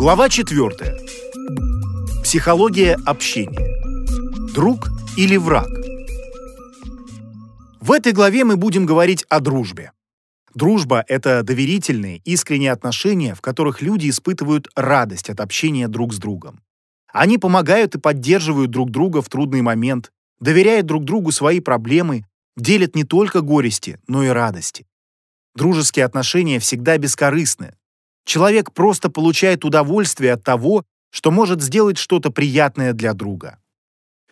Глава 4. Психология общения. Друг или враг? В этой главе мы будем говорить о дружбе. Дружба — это доверительные, искренние отношения, в которых люди испытывают радость от общения друг с другом. Они помогают и поддерживают друг друга в трудный момент, доверяют друг другу свои проблемы, делят не только горести, но и радости. Дружеские отношения всегда бескорыстны. Человек просто получает удовольствие от того, что может сделать что-то приятное для друга.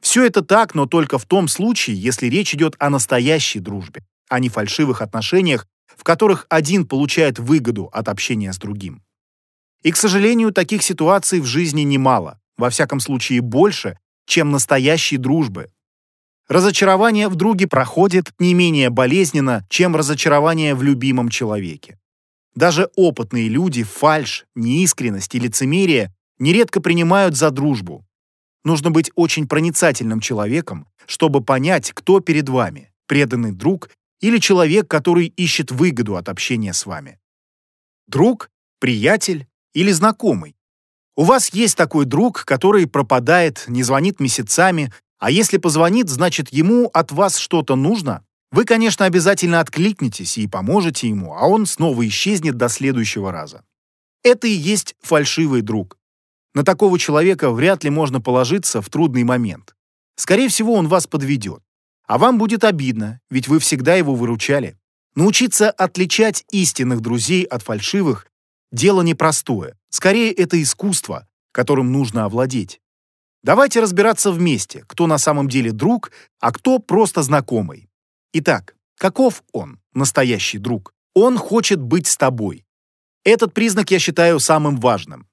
Все это так, но только в том случае, если речь идет о настоящей дружбе, а не фальшивых отношениях, в которых один получает выгоду от общения с другим. И, к сожалению, таких ситуаций в жизни немало, во всяком случае больше, чем настоящей дружбы, Разочарование в друге проходит не менее болезненно, чем разочарование в любимом человеке. Даже опытные люди фальшь, неискренность и лицемерие нередко принимают за дружбу. Нужно быть очень проницательным человеком, чтобы понять, кто перед вами – преданный друг или человек, который ищет выгоду от общения с вами. Друг, приятель или знакомый. У вас есть такой друг, который пропадает, не звонит месяцами, а если позвонит, значит, ему от вас что-то нужно? Вы, конечно, обязательно откликнетесь и поможете ему, а он снова исчезнет до следующего раза. Это и есть фальшивый друг. На такого человека вряд ли можно положиться в трудный момент. Скорее всего, он вас подведет. А вам будет обидно, ведь вы всегда его выручали. Научиться отличать истинных друзей от фальшивых – дело непростое. Скорее, это искусство, которым нужно овладеть. Давайте разбираться вместе, кто на самом деле друг, а кто просто знакомый. Итак, каков он, настоящий друг? Он хочет быть с тобой. Этот признак я считаю самым важным.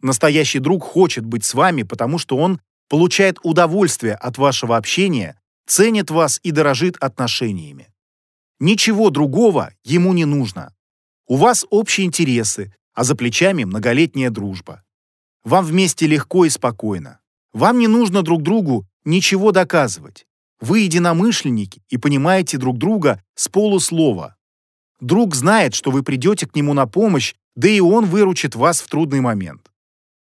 Настоящий друг хочет быть с вами, потому что он получает удовольствие от вашего общения, ценит вас и дорожит отношениями. Ничего другого ему не нужно. У вас общие интересы, а за плечами многолетняя дружба. Вам вместе легко и спокойно. Вам не нужно друг другу ничего доказывать. Вы единомышленники и понимаете друг друга с полуслова. Друг знает, что вы придете к нему на помощь, да и он выручит вас в трудный момент.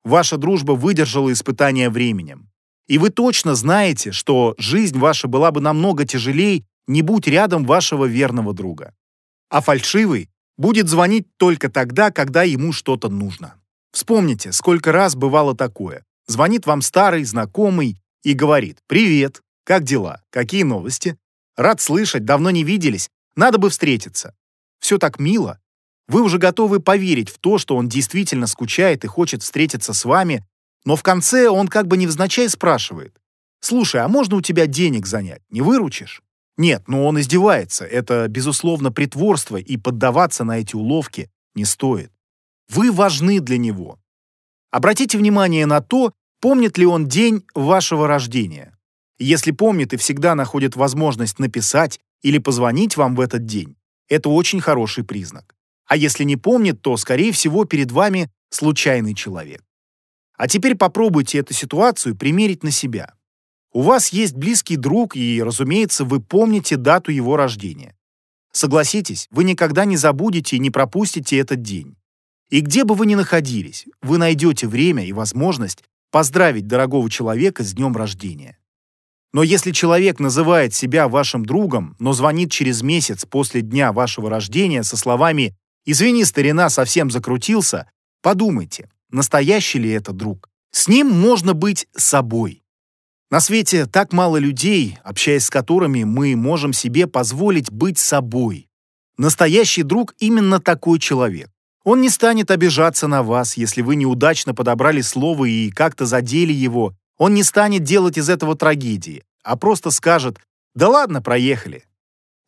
Ваша дружба выдержала испытания временем. И вы точно знаете, что жизнь ваша была бы намного тяжелее, не будь рядом вашего верного друга. А фальшивый будет звонить только тогда, когда ему что-то нужно. Вспомните, сколько раз бывало такое. Звонит вам старый знакомый и говорит «Привет, как дела? Какие новости? Рад слышать, давно не виделись, надо бы встретиться». Все так мило. Вы уже готовы поверить в то, что он действительно скучает и хочет встретиться с вами, но в конце он как бы невзначай спрашивает «Слушай, а можно у тебя денег занять? Не выручишь?» Нет, но он издевается. Это, безусловно, притворство, и поддаваться на эти уловки не стоит. Вы важны для него. Обратите внимание на то, помнит ли он день вашего рождения. Если помнит и всегда находит возможность написать или позвонить вам в этот день, это очень хороший признак. А если не помнит, то, скорее всего, перед вами случайный человек. А теперь попробуйте эту ситуацию примерить на себя. У вас есть близкий друг, и, разумеется, вы помните дату его рождения. Согласитесь, вы никогда не забудете и не пропустите этот день. И где бы вы ни находились, вы найдете время и возможность поздравить дорогого человека с днем рождения. Но если человек называет себя вашим другом, но звонит через месяц после дня вашего рождения со словами «Извини, старина, совсем закрутился», подумайте, настоящий ли это друг. С ним можно быть собой. На свете так мало людей, общаясь с которыми мы можем себе позволить быть собой. Настоящий друг именно такой человек. Он не станет обижаться на вас, если вы неудачно подобрали слово и как-то задели его. Он не станет делать из этого трагедии, а просто скажет «Да ладно, проехали».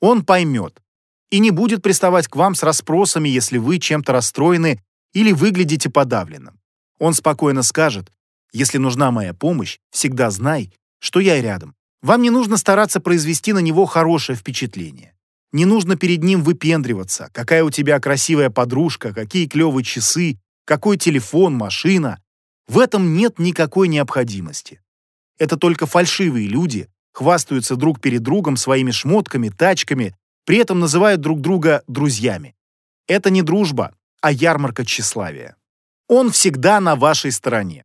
Он поймет и не будет приставать к вам с расспросами, если вы чем-то расстроены или выглядите подавленным. Он спокойно скажет «Если нужна моя помощь, всегда знай, что я рядом». Вам не нужно стараться произвести на него хорошее впечатление. Не нужно перед ним выпендриваться, какая у тебя красивая подружка, какие клевые часы, какой телефон, машина. В этом нет никакой необходимости. Это только фальшивые люди хвастаются друг перед другом своими шмотками, тачками, при этом называют друг друга друзьями. Это не дружба, а ярмарка тщеславия. Он всегда на вашей стороне.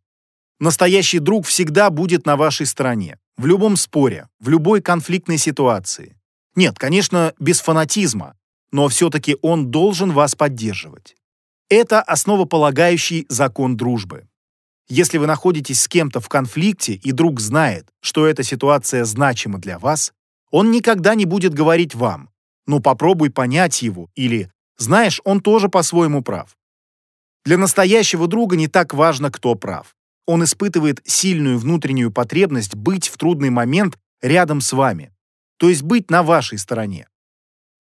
Настоящий друг всегда будет на вашей стороне, в любом споре, в любой конфликтной ситуации. Нет, конечно, без фанатизма, но все-таки он должен вас поддерживать. Это основополагающий закон дружбы. Если вы находитесь с кем-то в конфликте, и друг знает, что эта ситуация значима для вас, он никогда не будет говорить вам «ну попробуй понять его» или «знаешь, он тоже по-своему прав». Для настоящего друга не так важно, кто прав. Он испытывает сильную внутреннюю потребность быть в трудный момент рядом с вами, то есть быть на вашей стороне.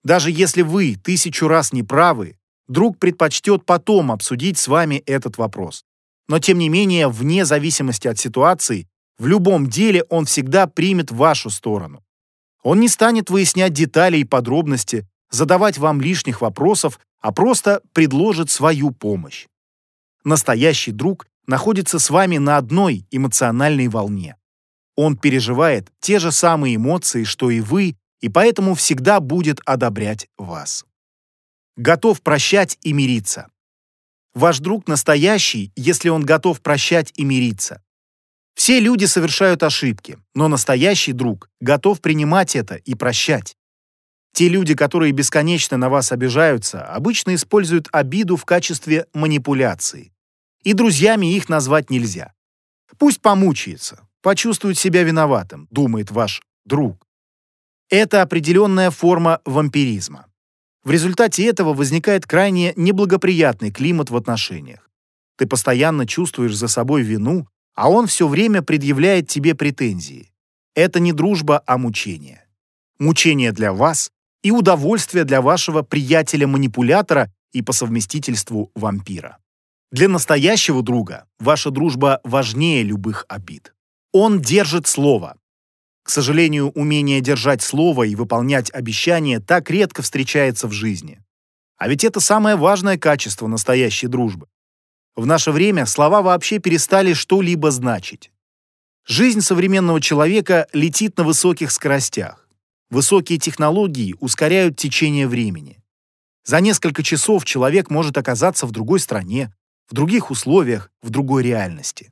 Даже если вы тысячу раз не правы, друг предпочтет потом обсудить с вами этот вопрос. Но тем не менее, вне зависимости от ситуации, в любом деле он всегда примет вашу сторону. Он не станет выяснять детали и подробности, задавать вам лишних вопросов, а просто предложит свою помощь. Настоящий друг находится с вами на одной эмоциональной волне. Он переживает те же самые эмоции, что и вы, и поэтому всегда будет одобрять вас. Готов прощать и мириться. Ваш друг настоящий, если он готов прощать и мириться. Все люди совершают ошибки, но настоящий друг готов принимать это и прощать. Те люди, которые бесконечно на вас обижаются, обычно используют обиду в качестве манипуляции. И друзьями их назвать нельзя. Пусть помучается, почувствует себя виноватым, думает ваш друг. Это определенная форма вампиризма. В результате этого возникает крайне неблагоприятный климат в отношениях. Ты постоянно чувствуешь за собой вину, а он все время предъявляет тебе претензии. Это не дружба, а мучение. Мучение для вас и удовольствие для вашего приятеля-манипулятора и по совместительству вампира. Для настоящего друга ваша дружба важнее любых обид. Он держит слово, к сожалению, умение держать слово и выполнять обещания так редко встречается в жизни. А ведь это самое важное качество настоящей дружбы. В наше время слова вообще перестали что-либо значить. Жизнь современного человека летит на высоких скоростях. Высокие технологии ускоряют течение времени. За несколько часов человек может оказаться в другой стране, в других условиях, в другой реальности.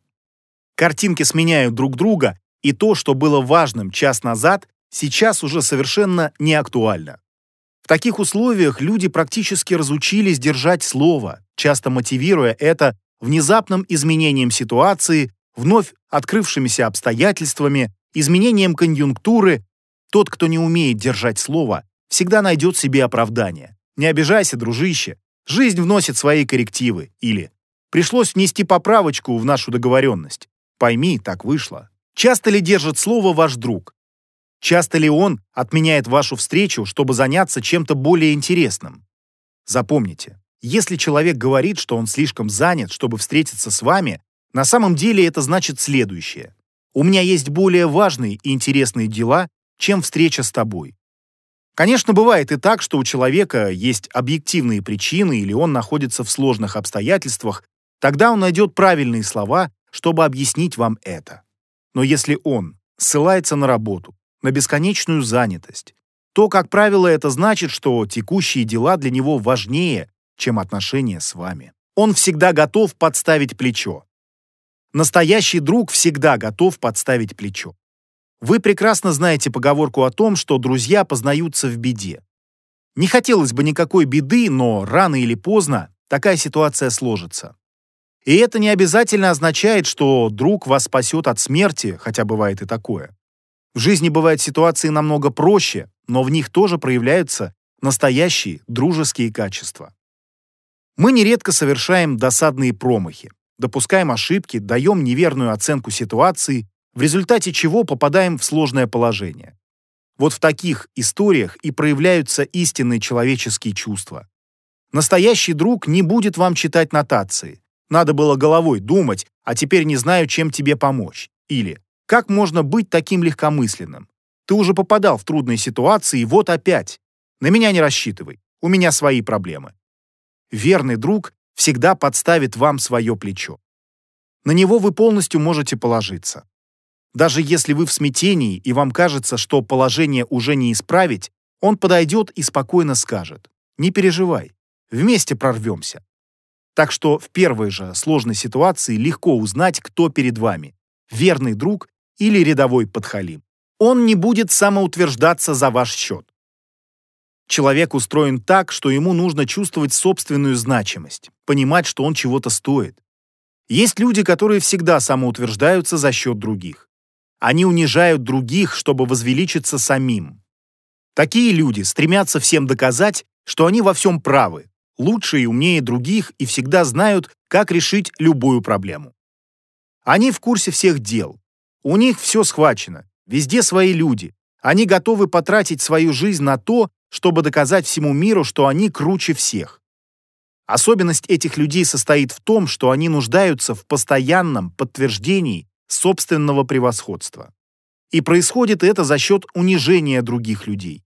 Картинки сменяют друг друга, и то, что было важным час назад, сейчас уже совершенно не актуально. В таких условиях люди практически разучились держать слово, часто мотивируя это внезапным изменением ситуации, вновь открывшимися обстоятельствами, изменением конъюнктуры. Тот, кто не умеет держать слово, всегда найдет себе оправдание. Не обижайся, дружище. Жизнь вносит свои коррективы. Или пришлось внести поправочку в нашу договоренность. Пойми, так вышло. Часто ли держит слово ваш друг? Часто ли он отменяет вашу встречу, чтобы заняться чем-то более интересным? Запомните, если человек говорит, что он слишком занят, чтобы встретиться с вами, на самом деле это значит следующее. У меня есть более важные и интересные дела, чем встреча с тобой. Конечно, бывает и так, что у человека есть объективные причины или он находится в сложных обстоятельствах, тогда он найдет правильные слова, чтобы объяснить вам это. Но если он ссылается на работу, на бесконечную занятость, то, как правило, это значит, что текущие дела для него важнее, чем отношения с вами. Он всегда готов подставить плечо. Настоящий друг всегда готов подставить плечо. Вы прекрасно знаете поговорку о том, что друзья познаются в беде. Не хотелось бы никакой беды, но рано или поздно такая ситуация сложится. И это не обязательно означает, что друг вас спасет от смерти, хотя бывает и такое. В жизни бывают ситуации намного проще, но в них тоже проявляются настоящие дружеские качества. Мы нередко совершаем досадные промахи, допускаем ошибки, даем неверную оценку ситуации, в результате чего попадаем в сложное положение. Вот в таких историях и проявляются истинные человеческие чувства. Настоящий друг не будет вам читать нотации, надо было головой думать, а теперь не знаю, чем тебе помочь. Или как можно быть таким легкомысленным? Ты уже попадал в трудные ситуации, и вот опять. На меня не рассчитывай, у меня свои проблемы. Верный друг всегда подставит вам свое плечо. На него вы полностью можете положиться. Даже если вы в смятении и вам кажется, что положение уже не исправить, он подойдет и спокойно скажет «Не переживай, вместе прорвемся». Так что в первой же сложной ситуации легко узнать, кто перед вами – верный друг или рядовой подхалим. Он не будет самоутверждаться за ваш счет. Человек устроен так, что ему нужно чувствовать собственную значимость, понимать, что он чего-то стоит. Есть люди, которые всегда самоутверждаются за счет других. Они унижают других, чтобы возвеличиться самим. Такие люди стремятся всем доказать, что они во всем правы, лучше и умнее других и всегда знают, как решить любую проблему. Они в курсе всех дел. У них все схвачено, везде свои люди. Они готовы потратить свою жизнь на то, чтобы доказать всему миру, что они круче всех. Особенность этих людей состоит в том, что они нуждаются в постоянном подтверждении собственного превосходства. И происходит это за счет унижения других людей.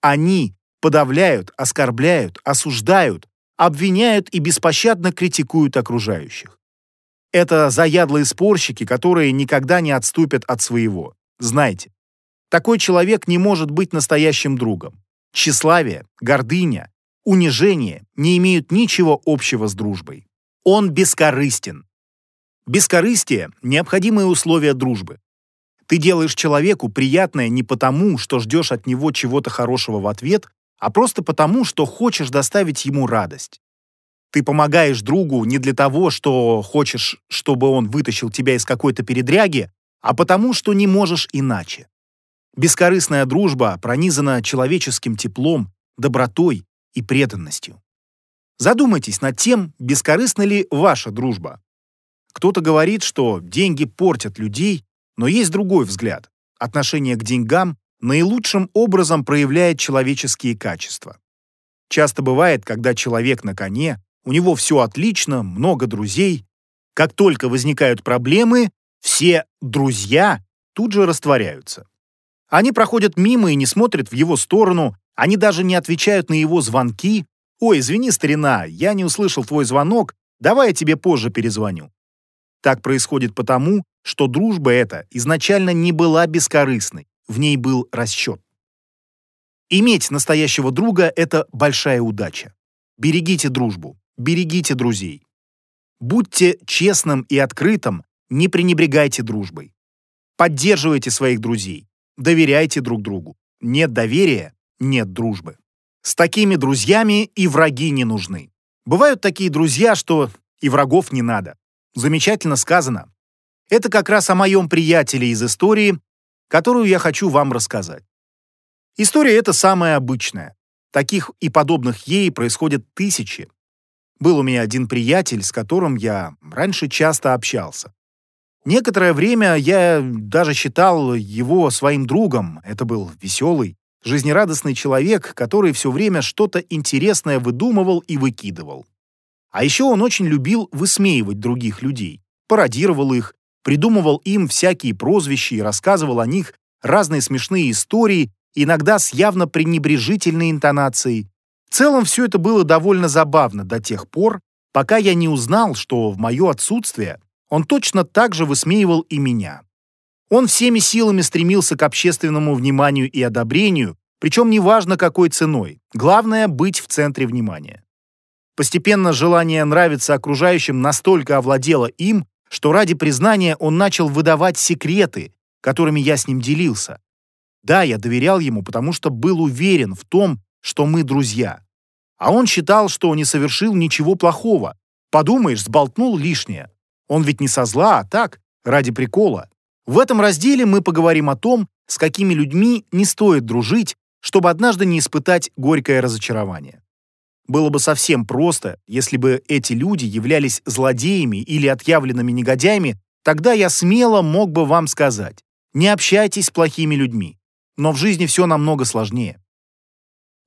Они подавляют, оскорбляют, осуждают, обвиняют и беспощадно критикуют окружающих. Это заядлые спорщики, которые никогда не отступят от своего. Знайте, такой человек не может быть настоящим другом. Тщеславие, гордыня, унижение не имеют ничего общего с дружбой. Он бескорыстен. Бескорыстие – необходимое условие дружбы. Ты делаешь человеку приятное не потому, что ждешь от него чего-то хорошего в ответ, а просто потому, что хочешь доставить ему радость. Ты помогаешь другу не для того, что хочешь, чтобы он вытащил тебя из какой-то передряги, а потому, что не можешь иначе. Бескорыстная дружба пронизана человеческим теплом, добротой и преданностью. Задумайтесь над тем, бескорыстна ли ваша дружба. Кто-то говорит, что деньги портят людей, но есть другой взгляд. Отношение к деньгам наилучшим образом проявляет человеческие качества. Часто бывает, когда человек на коне, у него все отлично, много друзей. Как только возникают проблемы, все «друзья» тут же растворяются. Они проходят мимо и не смотрят в его сторону, они даже не отвечают на его звонки. «Ой, извини, старина, я не услышал твой звонок, давай я тебе позже перезвоню». Так происходит потому, что дружба эта изначально не была бескорыстной, в ней был расчет. Иметь настоящего друга – это большая удача. Берегите дружбу, берегите друзей. Будьте честным и открытым, не пренебрегайте дружбой. Поддерживайте своих друзей, доверяйте друг другу. Нет доверия – нет дружбы. С такими друзьями и враги не нужны. Бывают такие друзья, что и врагов не надо. Замечательно сказано. Это как раз о моем приятеле из истории, которую я хочу вам рассказать. История эта самая обычная. Таких и подобных ей происходят тысячи. Был у меня один приятель, с которым я раньше часто общался. Некоторое время я даже считал его своим другом. Это был веселый, жизнерадостный человек, который все время что-то интересное выдумывал и выкидывал. А еще он очень любил высмеивать других людей, пародировал их, придумывал им всякие прозвища и рассказывал о них разные смешные истории, иногда с явно пренебрежительной интонацией. В целом все это было довольно забавно до тех пор, пока я не узнал, что в мое отсутствие он точно так же высмеивал и меня. Он всеми силами стремился к общественному вниманию и одобрению, причем неважно какой ценой, главное быть в центре внимания. Постепенно желание нравиться окружающим настолько овладело им, что ради признания он начал выдавать секреты, которыми я с ним делился. Да, я доверял ему, потому что был уверен в том, что мы друзья. А он считал, что не совершил ничего плохого. Подумаешь, сболтнул лишнее. Он ведь не со зла, а так, ради прикола. В этом разделе мы поговорим о том, с какими людьми не стоит дружить, чтобы однажды не испытать горькое разочарование. Было бы совсем просто, если бы эти люди являлись злодеями или отъявленными негодяями, тогда я смело мог бы вам сказать, не общайтесь с плохими людьми. Но в жизни все намного сложнее.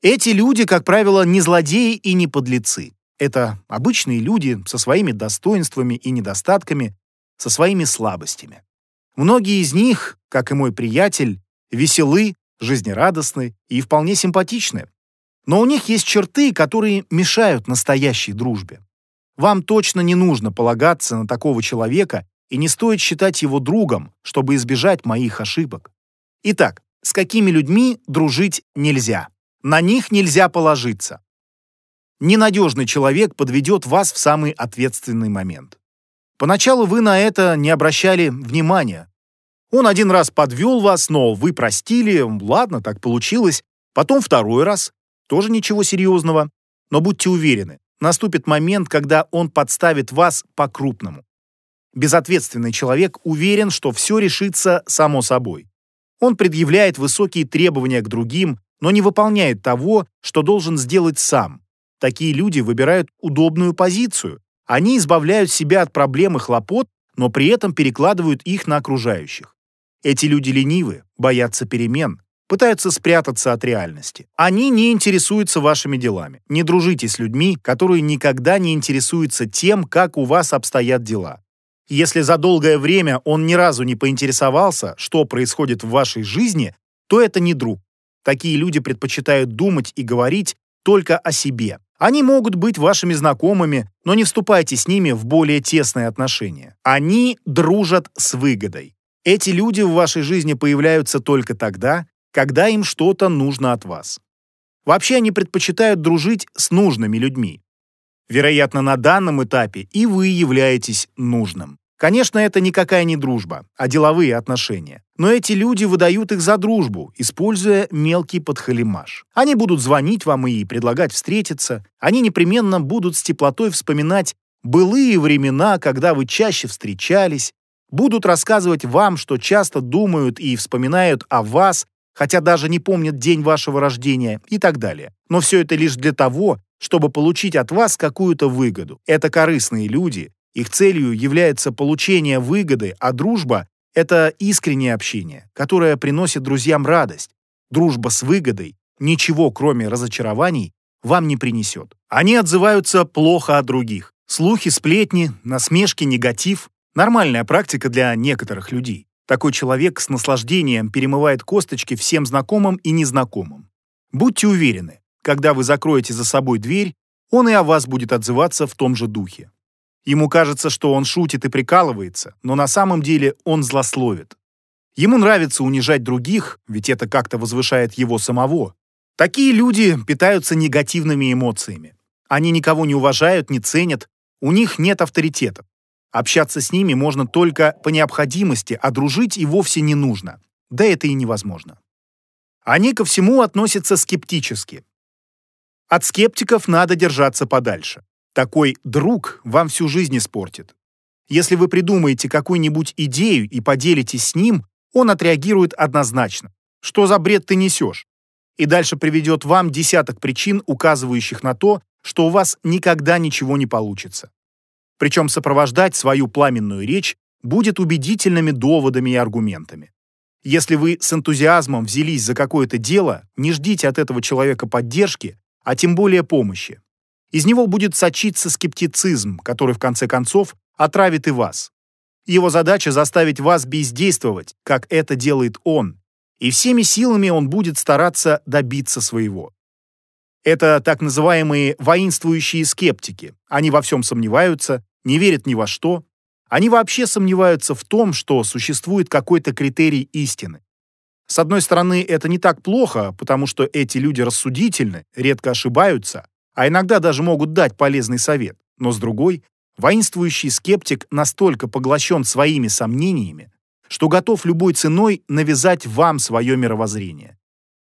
Эти люди, как правило, не злодеи и не подлецы. Это обычные люди со своими достоинствами и недостатками, со своими слабостями. Многие из них, как и мой приятель, веселы, жизнерадостны и вполне симпатичны. Но у них есть черты, которые мешают настоящей дружбе. Вам точно не нужно полагаться на такого человека и не стоит считать его другом, чтобы избежать моих ошибок. Итак, с какими людьми дружить нельзя? На них нельзя положиться. Ненадежный человек подведет вас в самый ответственный момент. Поначалу вы на это не обращали внимания. Он один раз подвел вас, но вы простили, ладно, так получилось. Потом второй раз, тоже ничего серьезного. Но будьте уверены, наступит момент, когда он подставит вас по-крупному. Безответственный человек уверен, что все решится само собой. Он предъявляет высокие требования к другим, но не выполняет того, что должен сделать сам. Такие люди выбирают удобную позицию. Они избавляют себя от проблем и хлопот, но при этом перекладывают их на окружающих. Эти люди ленивы, боятся перемен, пытаются спрятаться от реальности. Они не интересуются вашими делами. Не дружите с людьми, которые никогда не интересуются тем, как у вас обстоят дела. Если за долгое время он ни разу не поинтересовался, что происходит в вашей жизни, то это не друг. Такие люди предпочитают думать и говорить только о себе. Они могут быть вашими знакомыми, но не вступайте с ними в более тесные отношения. Они дружат с выгодой. Эти люди в вашей жизни появляются только тогда, когда им что-то нужно от вас. Вообще они предпочитают дружить с нужными людьми. Вероятно, на данном этапе и вы являетесь нужным. Конечно, это никакая не дружба, а деловые отношения. Но эти люди выдают их за дружбу, используя мелкий подхалимаш. Они будут звонить вам и предлагать встретиться. Они непременно будут с теплотой вспоминать былые времена, когда вы чаще встречались. Будут рассказывать вам, что часто думают и вспоминают о вас, хотя даже не помнят день вашего рождения и так далее. Но все это лишь для того, чтобы получить от вас какую-то выгоду. Это корыстные люди, их целью является получение выгоды, а дружба — это искреннее общение, которое приносит друзьям радость. Дружба с выгодой ничего, кроме разочарований, вам не принесет. Они отзываются плохо о других. Слухи, сплетни, насмешки, негатив — нормальная практика для некоторых людей. Такой человек с наслаждением перемывает косточки всем знакомым и незнакомым. Будьте уверены, когда вы закроете за собой дверь, он и о вас будет отзываться в том же духе. Ему кажется, что он шутит и прикалывается, но на самом деле он злословит. Ему нравится унижать других, ведь это как-то возвышает его самого. Такие люди питаются негативными эмоциями. Они никого не уважают, не ценят, у них нет авторитета. Общаться с ними можно только по необходимости, а дружить и вовсе не нужно. Да это и невозможно. Они ко всему относятся скептически. От скептиков надо держаться подальше. Такой друг вам всю жизнь испортит. Если вы придумаете какую-нибудь идею и поделитесь с ним, он отреагирует однозначно. Что за бред ты несешь? И дальше приведет вам десяток причин, указывающих на то, что у вас никогда ничего не получится. Причем сопровождать свою пламенную речь будет убедительными доводами и аргументами. Если вы с энтузиазмом взялись за какое-то дело, не ждите от этого человека поддержки, а тем более помощи. Из него будет сочиться скептицизм, который в конце концов отравит и вас. Его задача заставить вас бездействовать, как это делает он, и всеми силами он будет стараться добиться своего. Это так называемые воинствующие скептики. Они во всем сомневаются, не верят ни во что. Они вообще сомневаются в том, что существует какой-то критерий истины. С одной стороны, это не так плохо, потому что эти люди рассудительны, редко ошибаются, а иногда даже могут дать полезный совет. Но с другой, воинствующий скептик настолько поглощен своими сомнениями, что готов любой ценой навязать вам свое мировоззрение.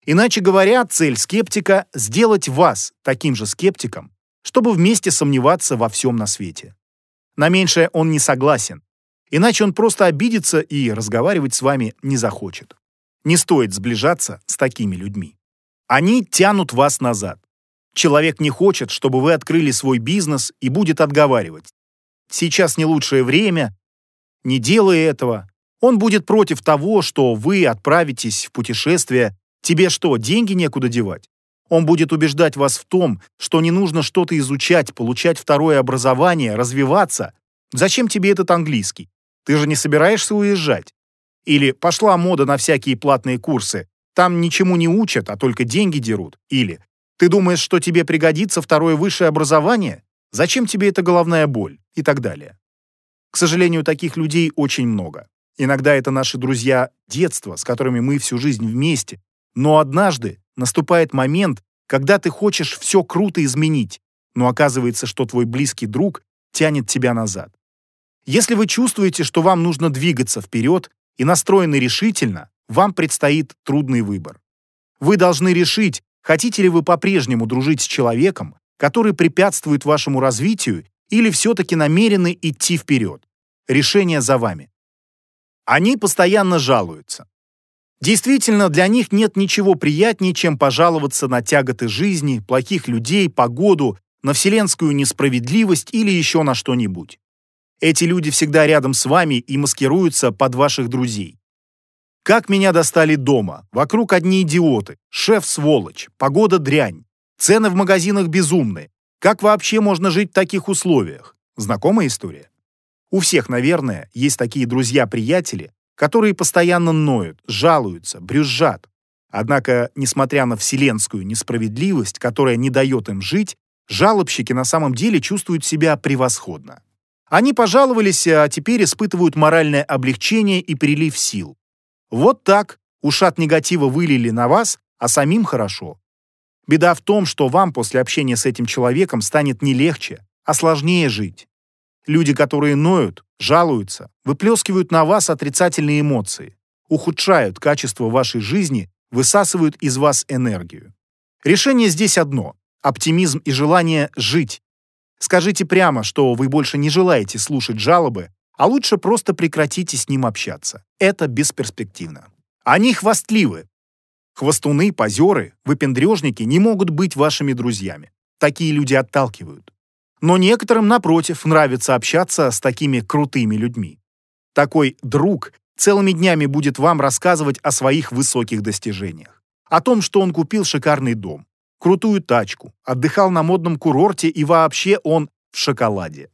Иначе говоря, цель скептика — сделать вас таким же скептиком, чтобы вместе сомневаться во всем на свете. На меньшее он не согласен, иначе он просто обидится и разговаривать с вами не захочет. Не стоит сближаться с такими людьми. Они тянут вас назад. Человек не хочет, чтобы вы открыли свой бизнес и будет отговаривать. Сейчас не лучшее время, не делай этого. Он будет против того, что вы отправитесь в путешествие. Тебе что, деньги некуда девать? Он будет убеждать вас в том, что не нужно что-то изучать, получать второе образование, развиваться. Зачем тебе этот английский? Ты же не собираешься уезжать. Или пошла мода на всякие платные курсы. Там ничему не учат, а только деньги дерут. Или ты думаешь, что тебе пригодится второе высшее образование? Зачем тебе эта головная боль? И так далее. К сожалению, таких людей очень много. Иногда это наши друзья детства, с которыми мы всю жизнь вместе. Но однажды наступает момент, когда ты хочешь все круто изменить. но оказывается, что твой близкий друг тянет тебя назад. Если вы чувствуете, что вам нужно двигаться вперед и настроены решительно, вам предстоит трудный выбор. Вы должны решить, хотите ли вы по-прежнему дружить с человеком, который препятствует вашему развитию, или все-таки намерены идти вперед. Решение за вами. Они постоянно жалуются. Действительно, для них нет ничего приятнее, чем пожаловаться на тяготы жизни, плохих людей, погоду, на вселенскую несправедливость или еще на что-нибудь. Эти люди всегда рядом с вами и маскируются под ваших друзей. Как меня достали дома, вокруг одни идиоты, шеф сволочь, погода дрянь, цены в магазинах безумные. Как вообще можно жить в таких условиях? Знакомая история? У всех, наверное, есть такие друзья-приятели, которые постоянно ноют, жалуются, брюзжат. Однако, несмотря на вселенскую несправедливость, которая не дает им жить, жалобщики на самом деле чувствуют себя превосходно. Они пожаловались, а теперь испытывают моральное облегчение и прилив сил. Вот так ушат негатива вылили на вас, а самим хорошо. Беда в том, что вам после общения с этим человеком станет не легче, а сложнее жить. Люди, которые ноют, жалуются, выплескивают на вас отрицательные эмоции, ухудшают качество вашей жизни, высасывают из вас энергию. Решение здесь одно – оптимизм и желание жить. Скажите прямо, что вы больше не желаете слушать жалобы, а лучше просто прекратите с ним общаться. Это бесперспективно. Они хвастливы. Хвостуны, позеры, выпендрежники не могут быть вашими друзьями. Такие люди отталкивают. Но некоторым, напротив, нравится общаться с такими крутыми людьми. Такой друг целыми днями будет вам рассказывать о своих высоких достижениях. О том, что он купил шикарный дом, крутую тачку, отдыхал на модном курорте и вообще он в шоколаде.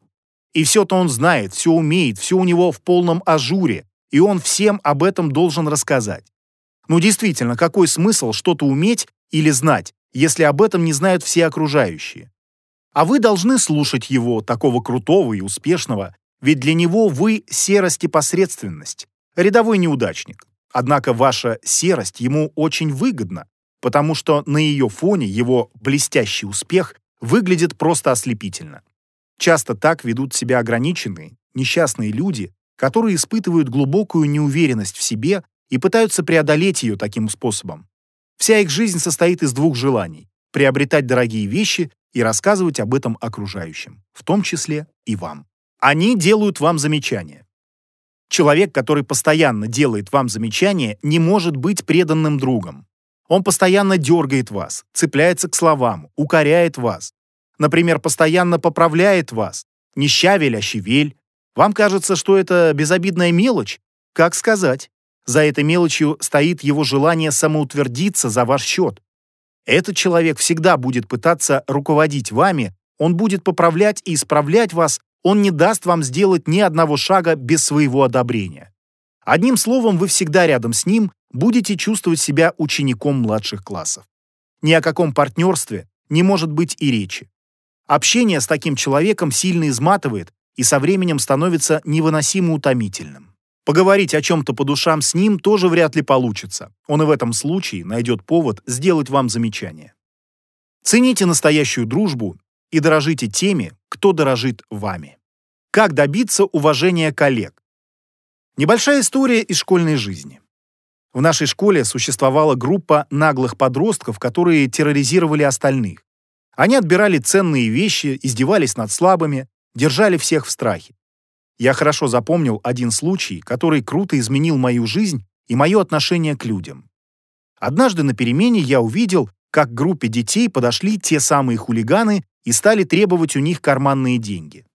И все-то он знает, все умеет, все у него в полном ажуре, и он всем об этом должен рассказать. Ну действительно, какой смысл что-то уметь или знать, если об этом не знают все окружающие? А вы должны слушать его, такого крутого и успешного, ведь для него вы серость и посредственность, рядовой неудачник. Однако ваша серость ему очень выгодна, потому что на ее фоне его блестящий успех выглядит просто ослепительно. Часто так ведут себя ограниченные, несчастные люди, которые испытывают глубокую неуверенность в себе и пытаются преодолеть ее таким способом. Вся их жизнь состоит из двух желаний – приобретать дорогие вещи и рассказывать об этом окружающим, в том числе и вам. Они делают вам замечания. Человек, который постоянно делает вам замечания, не может быть преданным другом. Он постоянно дергает вас, цепляется к словам, укоряет вас. Например, постоянно поправляет вас. Не щавель, а щавель. Вам кажется, что это безобидная мелочь? Как сказать? За этой мелочью стоит его желание самоутвердиться за ваш счет. Этот человек всегда будет пытаться руководить вами, он будет поправлять и исправлять вас, он не даст вам сделать ни одного шага без своего одобрения. Одним словом, вы всегда рядом с ним будете чувствовать себя учеником младших классов. Ни о каком партнерстве не может быть и речи. Общение с таким человеком сильно изматывает и со временем становится невыносимо утомительным. Поговорить о чем-то по душам с ним тоже вряд ли получится. Он и в этом случае найдет повод сделать вам замечание. Цените настоящую дружбу и дорожите теми, кто дорожит вами. Как добиться уважения коллег? Небольшая история из школьной жизни. В нашей школе существовала группа наглых подростков, которые терроризировали остальных. Они отбирали ценные вещи, издевались над слабыми, держали всех в страхе. Я хорошо запомнил один случай, который круто изменил мою жизнь и мое отношение к людям. Однажды на перемене я увидел, как к группе детей подошли те самые хулиганы и стали требовать у них карманные деньги.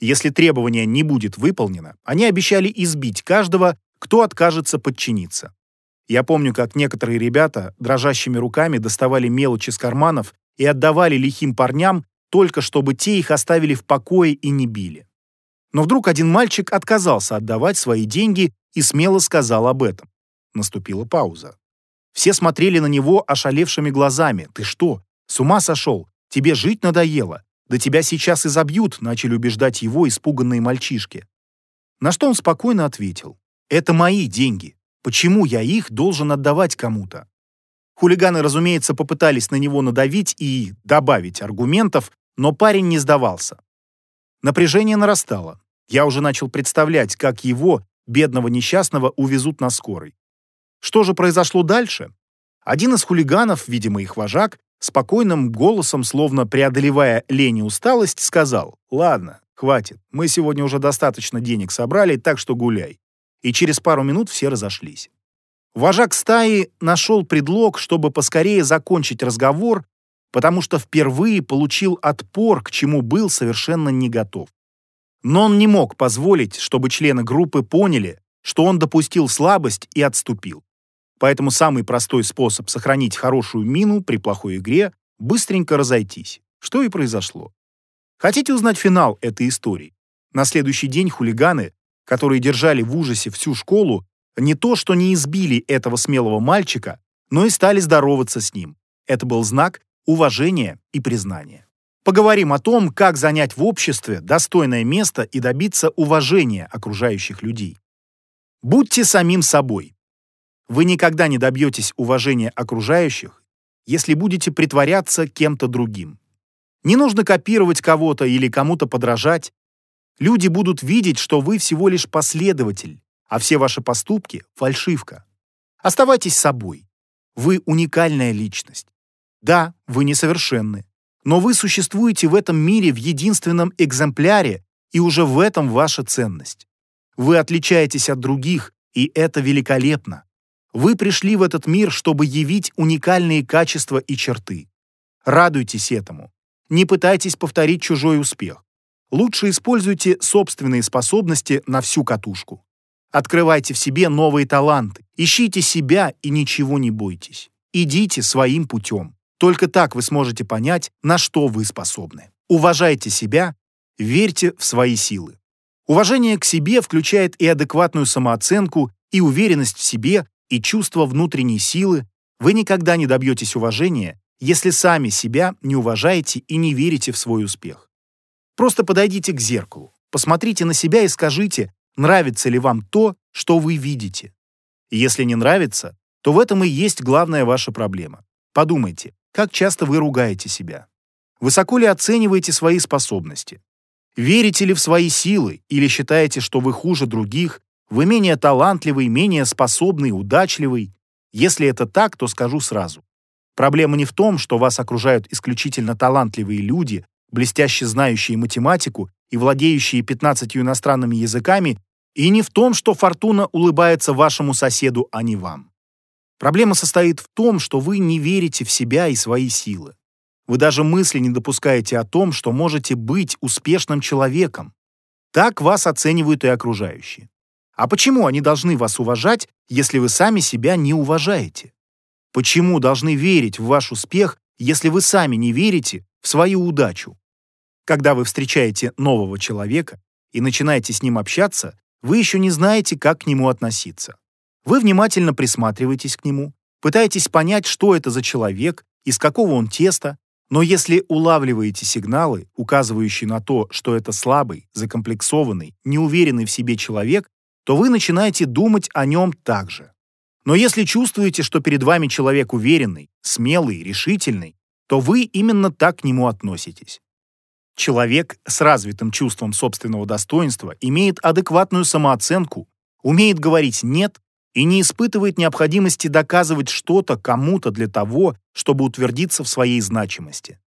Если требование не будет выполнено, они обещали избить каждого, кто откажется подчиниться. Я помню, как некоторые ребята дрожащими руками доставали мелочи из карманов и отдавали лихим парням, только чтобы те их оставили в покое и не били. Но вдруг один мальчик отказался отдавать свои деньги и смело сказал об этом. Наступила пауза. Все смотрели на него ошалевшими глазами. «Ты что, с ума сошел? Тебе жить надоело? Да тебя сейчас и забьют», начали убеждать его испуганные мальчишки. На что он спокойно ответил. «Это мои деньги. Почему я их должен отдавать кому-то?» Хулиганы, разумеется, попытались на него надавить и добавить аргументов, Но парень не сдавался. Напряжение нарастало. Я уже начал представлять, как его, бедного несчастного, увезут на скорой. Что же произошло дальше? Один из хулиганов, видимо, их вожак, спокойным голосом, словно преодолевая лень и усталость, сказал «Ладно, хватит, мы сегодня уже достаточно денег собрали, так что гуляй». И через пару минут все разошлись. Вожак стаи нашел предлог, чтобы поскорее закончить разговор, потому что впервые получил отпор, к чему был совершенно не готов. Но он не мог позволить, чтобы члены группы поняли, что он допустил слабость и отступил. Поэтому самый простой способ сохранить хорошую мину при плохой игре — быстренько разойтись, что и произошло. Хотите узнать финал этой истории? На следующий день хулиганы, которые держали в ужасе всю школу, не то что не избили этого смелого мальчика, но и стали здороваться с ним. Это был знак уважения и признания. Поговорим о том, как занять в обществе достойное место и добиться уважения окружающих людей. Будьте самим собой. Вы никогда не добьетесь уважения окружающих, если будете притворяться кем-то другим. Не нужно копировать кого-то или кому-то подражать. Люди будут видеть, что вы всего лишь последователь, а все ваши поступки — фальшивка. Оставайтесь собой. Вы уникальная личность. Да, вы несовершенны, но вы существуете в этом мире в единственном экземпляре, и уже в этом ваша ценность. Вы отличаетесь от других, и это великолепно. Вы пришли в этот мир, чтобы явить уникальные качества и черты. Радуйтесь этому. Не пытайтесь повторить чужой успех. Лучше используйте собственные способности на всю катушку. Открывайте в себе новые таланты. Ищите себя и ничего не бойтесь. Идите своим путем. Только так вы сможете понять, на что вы способны. Уважайте себя, верьте в свои силы. Уважение к себе включает и адекватную самооценку, и уверенность в себе, и чувство внутренней силы, вы никогда не добьетесь уважения, если сами себя не уважаете и не верите в свой успех. Просто подойдите к зеркалу, посмотрите на себя и скажите, нравится ли вам то, что вы видите. Если не нравится, то в этом и есть главная ваша проблема. Подумайте, как часто вы ругаете себя? Высоко ли оцениваете свои способности? Верите ли в свои силы или считаете, что вы хуже других вы менее талантливый, менее способный, удачливый. Если это так, то скажу сразу. Проблема не в том, что вас окружают исключительно талантливые люди, блестяще знающие математику и владеющие 15 иностранными языками, и не в том, что фортуна улыбается вашему соседу, а не вам. Проблема состоит в том, что вы не верите в себя и свои силы. Вы даже мысли не допускаете о том, что можете быть успешным человеком. Так вас оценивают и окружающие. А почему они должны вас уважать, если вы сами себя не уважаете? Почему должны верить в ваш успех, если вы сами не верите в свою удачу? Когда вы встречаете нового человека и начинаете с ним общаться, вы еще не знаете, как к нему относиться. Вы внимательно присматриваетесь к нему, пытаетесь понять, что это за человек, из какого он теста, но если улавливаете сигналы, указывающие на то, что это слабый, закомплексованный, неуверенный в себе человек, то вы начинаете думать о нем так же. Но если чувствуете, что перед вами человек уверенный, смелый, решительный, то вы именно так к нему относитесь. Человек с развитым чувством собственного достоинства имеет адекватную самооценку, умеет говорить «нет» и не испытывает необходимости доказывать что-то кому-то для того, чтобы утвердиться в своей значимости.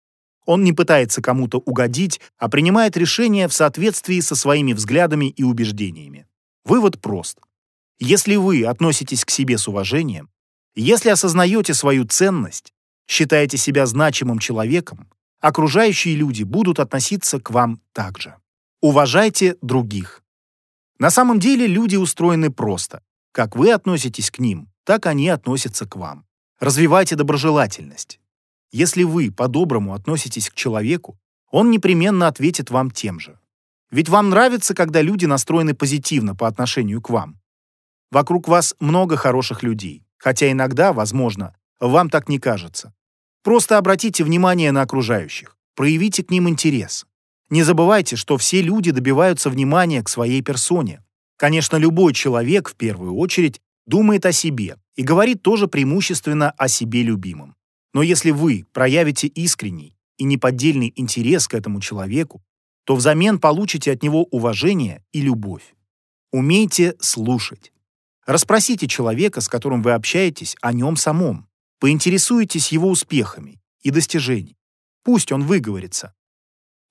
Он не пытается кому-то угодить, а принимает решения в соответствии со своими взглядами и убеждениями. Вывод прост. Если вы относитесь к себе с уважением, если осознаете свою ценность, считаете себя значимым человеком, окружающие люди будут относиться к вам так же. Уважайте других. На самом деле люди устроены просто. Как вы относитесь к ним, так они относятся к вам. Развивайте доброжелательность. Если вы по-доброму относитесь к человеку, он непременно ответит вам тем же. Ведь вам нравится, когда люди настроены позитивно по отношению к вам. Вокруг вас много хороших людей, хотя иногда, возможно, вам так не кажется. Просто обратите внимание на окружающих, проявите к ним интерес. Не забывайте, что все люди добиваются внимания к своей персоне. Конечно, любой человек, в первую очередь, думает о себе и говорит тоже преимущественно о себе любимом. Но если вы проявите искренний, и неподдельный интерес к этому человеку, то взамен получите от него уважение и любовь. Умейте слушать. Расспросите человека, с которым вы общаетесь, о нем самом. Поинтересуйтесь его успехами и достижениями. Пусть он выговорится.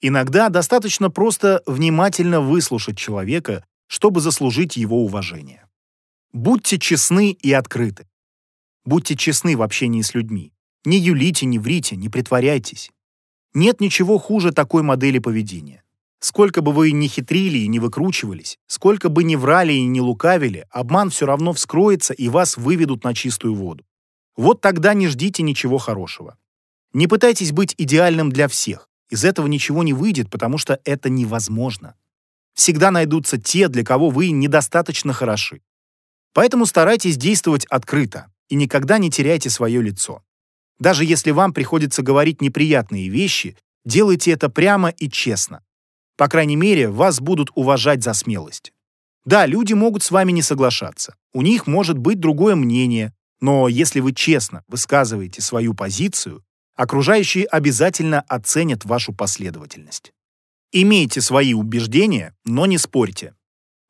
Иногда достаточно просто внимательно выслушать человека, чтобы заслужить его уважение. Будьте честны и открыты. Будьте честны в общении с людьми. Не юлите, не врите, не притворяйтесь. Нет ничего хуже такой модели поведения. Сколько бы вы ни хитрили и не выкручивались, сколько бы ни врали и не лукавили, обман все равно вскроется и вас выведут на чистую воду. Вот тогда не ждите ничего хорошего. Не пытайтесь быть идеальным для всех. Из этого ничего не выйдет, потому что это невозможно. Всегда найдутся те, для кого вы недостаточно хороши. Поэтому старайтесь действовать открыто и никогда не теряйте свое лицо. Даже если вам приходится говорить неприятные вещи, делайте это прямо и честно. По крайней мере, вас будут уважать за смелость. Да, люди могут с вами не соглашаться. У них может быть другое мнение, но если вы честно высказываете свою позицию, окружающие обязательно оценят вашу последовательность. Имейте свои убеждения, но не спорьте.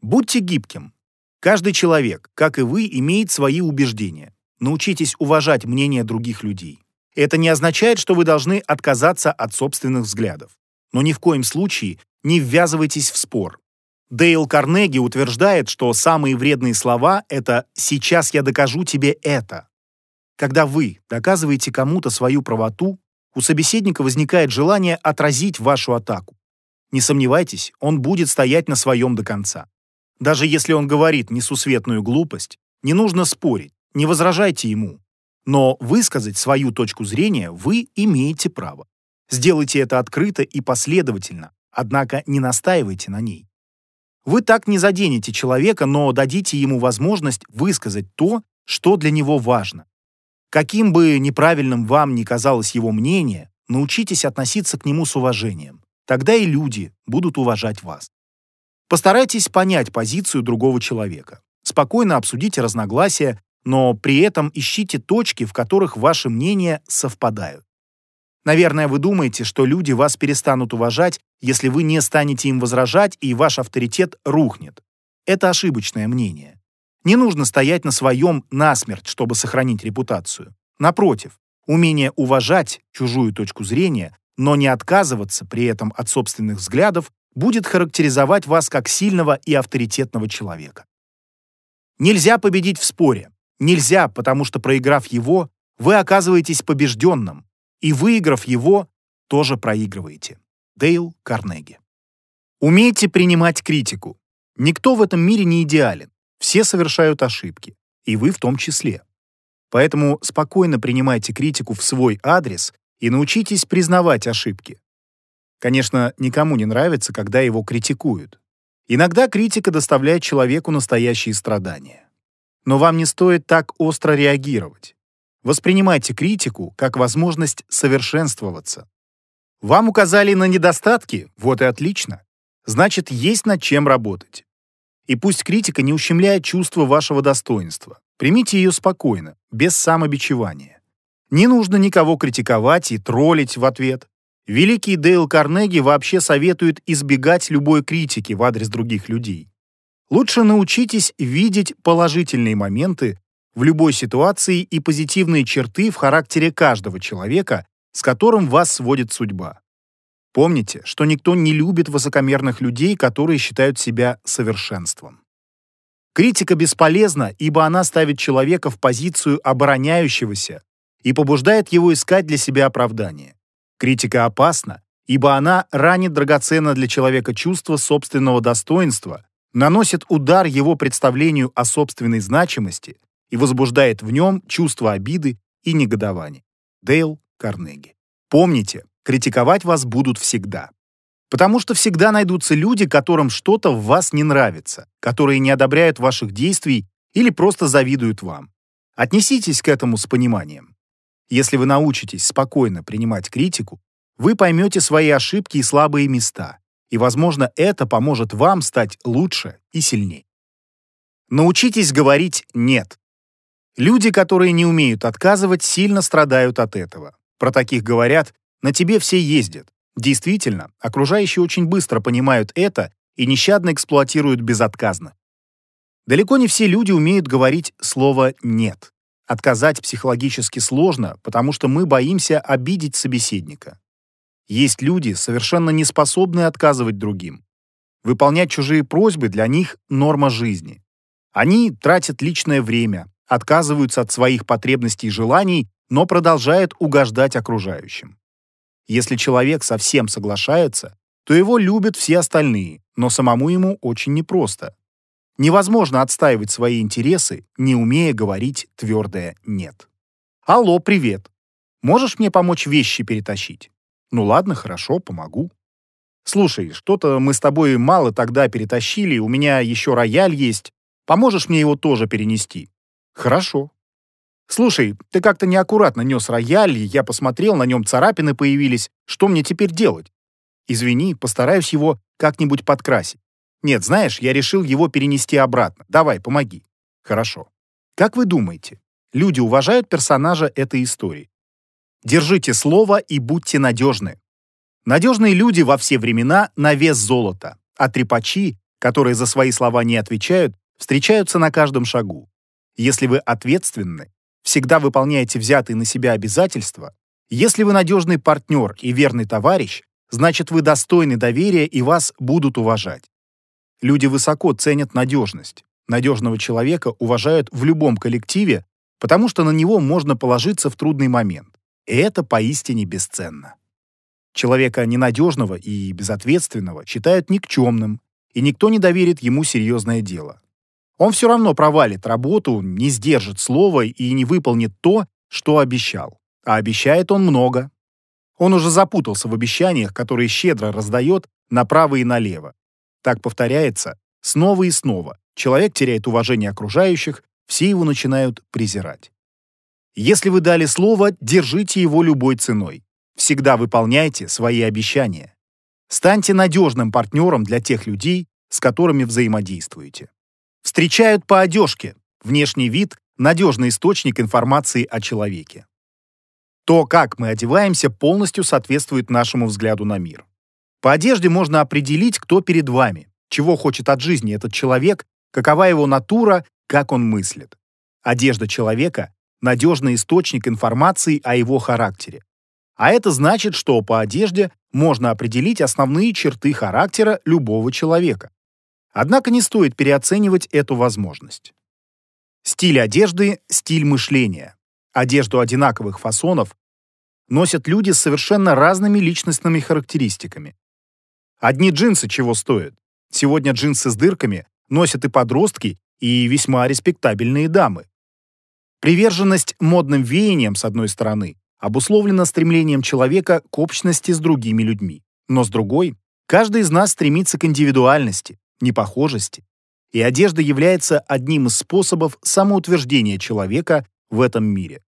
Будьте гибким. Каждый человек, как и вы, имеет свои убеждения. Научитесь уважать мнение других людей. Это не означает, что вы должны отказаться от собственных взглядов. Но ни в коем случае не ввязывайтесь в спор. Дейл Карнеги утверждает, что самые вредные слова — это «сейчас я докажу тебе это». Когда вы доказываете кому-то свою правоту, у собеседника возникает желание отразить вашу атаку. Не сомневайтесь, он будет стоять на своем до конца. Даже если он говорит несусветную глупость, не нужно спорить, не возражайте ему. Но высказать свою точку зрения вы имеете право. Сделайте это открыто и последовательно, однако не настаивайте на ней. Вы так не заденете человека, но дадите ему возможность высказать то, что для него важно. Каким бы неправильным вам ни казалось его мнение, научитесь относиться к нему с уважением. Тогда и люди будут уважать вас. Постарайтесь понять позицию другого человека. Спокойно обсудите разногласия, но при этом ищите точки, в которых ваши мнения совпадают. Наверное, вы думаете, что люди вас перестанут уважать, если вы не станете им возражать, и ваш авторитет рухнет. Это ошибочное мнение. Не нужно стоять на своем насмерть, чтобы сохранить репутацию. Напротив, умение уважать чужую точку зрения, но не отказываться при этом от собственных взглядов, будет характеризовать вас как сильного и авторитетного человека. Нельзя победить в споре. Нельзя, потому что проиграв его, вы оказываетесь побежденным, и выиграв его, тоже проигрываете. Дейл Карнеги. Умейте принимать критику. Никто в этом мире не идеален. Все совершают ошибки, и вы в том числе. Поэтому спокойно принимайте критику в свой адрес и научитесь признавать ошибки. Конечно, никому не нравится, когда его критикуют. Иногда критика доставляет человеку настоящие страдания. Но вам не стоит так остро реагировать. Воспринимайте критику как возможность совершенствоваться. Вам указали на недостатки? Вот и отлично. Значит, есть над чем работать. И пусть критика не ущемляет чувство вашего достоинства. Примите ее спокойно, без самобичевания. Не нужно никого критиковать и троллить в ответ. Великий Дейл Карнеги вообще советует избегать любой критики в адрес других людей. Лучше научитесь видеть положительные моменты в любой ситуации и позитивные черты в характере каждого человека, с которым вас сводит судьба. Помните, что никто не любит высокомерных людей, которые считают себя совершенством. Критика бесполезна, ибо она ставит человека в позицию обороняющегося и побуждает его искать для себя оправдание. Критика опасна, ибо она ранит драгоценно для человека чувство собственного достоинства, наносит удар его представлению о собственной значимости и возбуждает в нем чувство обиды и негодования. Дейл Карнеги. Помните, критиковать вас будут всегда. Потому что всегда найдутся люди, которым что-то в вас не нравится, которые не одобряют ваших действий или просто завидуют вам. Отнеситесь к этому с пониманием. Если вы научитесь спокойно принимать критику, вы поймете свои ошибки и слабые места, и, возможно, это поможет вам стать лучше и сильнее. Научитесь говорить «нет». Люди, которые не умеют отказывать, сильно страдают от этого. Про таких говорят На тебе все ездят. Действительно, окружающие очень быстро понимают это и нещадно эксплуатируют безотказно. Далеко не все люди умеют говорить слово «нет». Отказать психологически сложно, потому что мы боимся обидеть собеседника. Есть люди, совершенно не способные отказывать другим. Выполнять чужие просьбы для них – норма жизни. Они тратят личное время, отказываются от своих потребностей и желаний, но продолжают угождать окружающим. Если человек совсем соглашается, то его любят все остальные, но самому ему очень непросто. Невозможно отстаивать свои интересы, не умея говорить твердое «нет». «Алло, привет. Можешь мне помочь вещи перетащить?» «Ну ладно, хорошо, помогу». «Слушай, что-то мы с тобой мало тогда перетащили, у меня еще рояль есть. Поможешь мне его тоже перенести?» «Хорошо». «Слушай, ты как-то неаккуратно нес рояль, я посмотрел, на нем царапины появились. Что мне теперь делать?» «Извини, постараюсь его как-нибудь подкрасить». «Нет, знаешь, я решил его перенести обратно. Давай, помоги». «Хорошо». «Как вы думаете, люди уважают персонажа этой истории?» Держите слово и будьте надежны. Надежные люди во все времена на вес золота, а трепачи, которые за свои слова не отвечают, встречаются на каждом шагу. Если вы ответственны, всегда выполняете взятые на себя обязательства, если вы надежный партнер и верный товарищ, значит вы достойны доверия и вас будут уважать. Люди высоко ценят надежность. Надежного человека уважают в любом коллективе, потому что на него можно положиться в трудный момент. И это поистине бесценно. Человека ненадежного и безответственного считают никчемным, и никто не доверит ему серьезное дело. Он все равно провалит работу, не сдержит слова и не выполнит то, что обещал. А обещает он много. Он уже запутался в обещаниях, которые щедро раздает направо и налево. Так повторяется снова и снова. Человек теряет уважение окружающих, все его начинают презирать. Если вы дали слово, держите его любой ценой. Всегда выполняйте свои обещания. Станьте надежным партнером для тех людей, с которыми взаимодействуете. Встречают по одежке. Внешний вид – надежный источник информации о человеке. То, как мы одеваемся, полностью соответствует нашему взгляду на мир. По одежде можно определить, кто перед вами, чего хочет от жизни этот человек, какова его натура, как он мыслит. Одежда человека надежный источник информации о его характере. А это значит, что по одежде можно определить основные черты характера любого человека. Однако не стоит переоценивать эту возможность. Стиль одежды – стиль мышления. Одежду одинаковых фасонов носят люди с совершенно разными личностными характеристиками. Одни джинсы чего стоят? Сегодня джинсы с дырками носят и подростки, и весьма респектабельные дамы. Приверженность модным веяниям, с одной стороны, обусловлена стремлением человека к общности с другими людьми. Но с другой, каждый из нас стремится к индивидуальности, непохожести. И одежда является одним из способов самоутверждения человека в этом мире.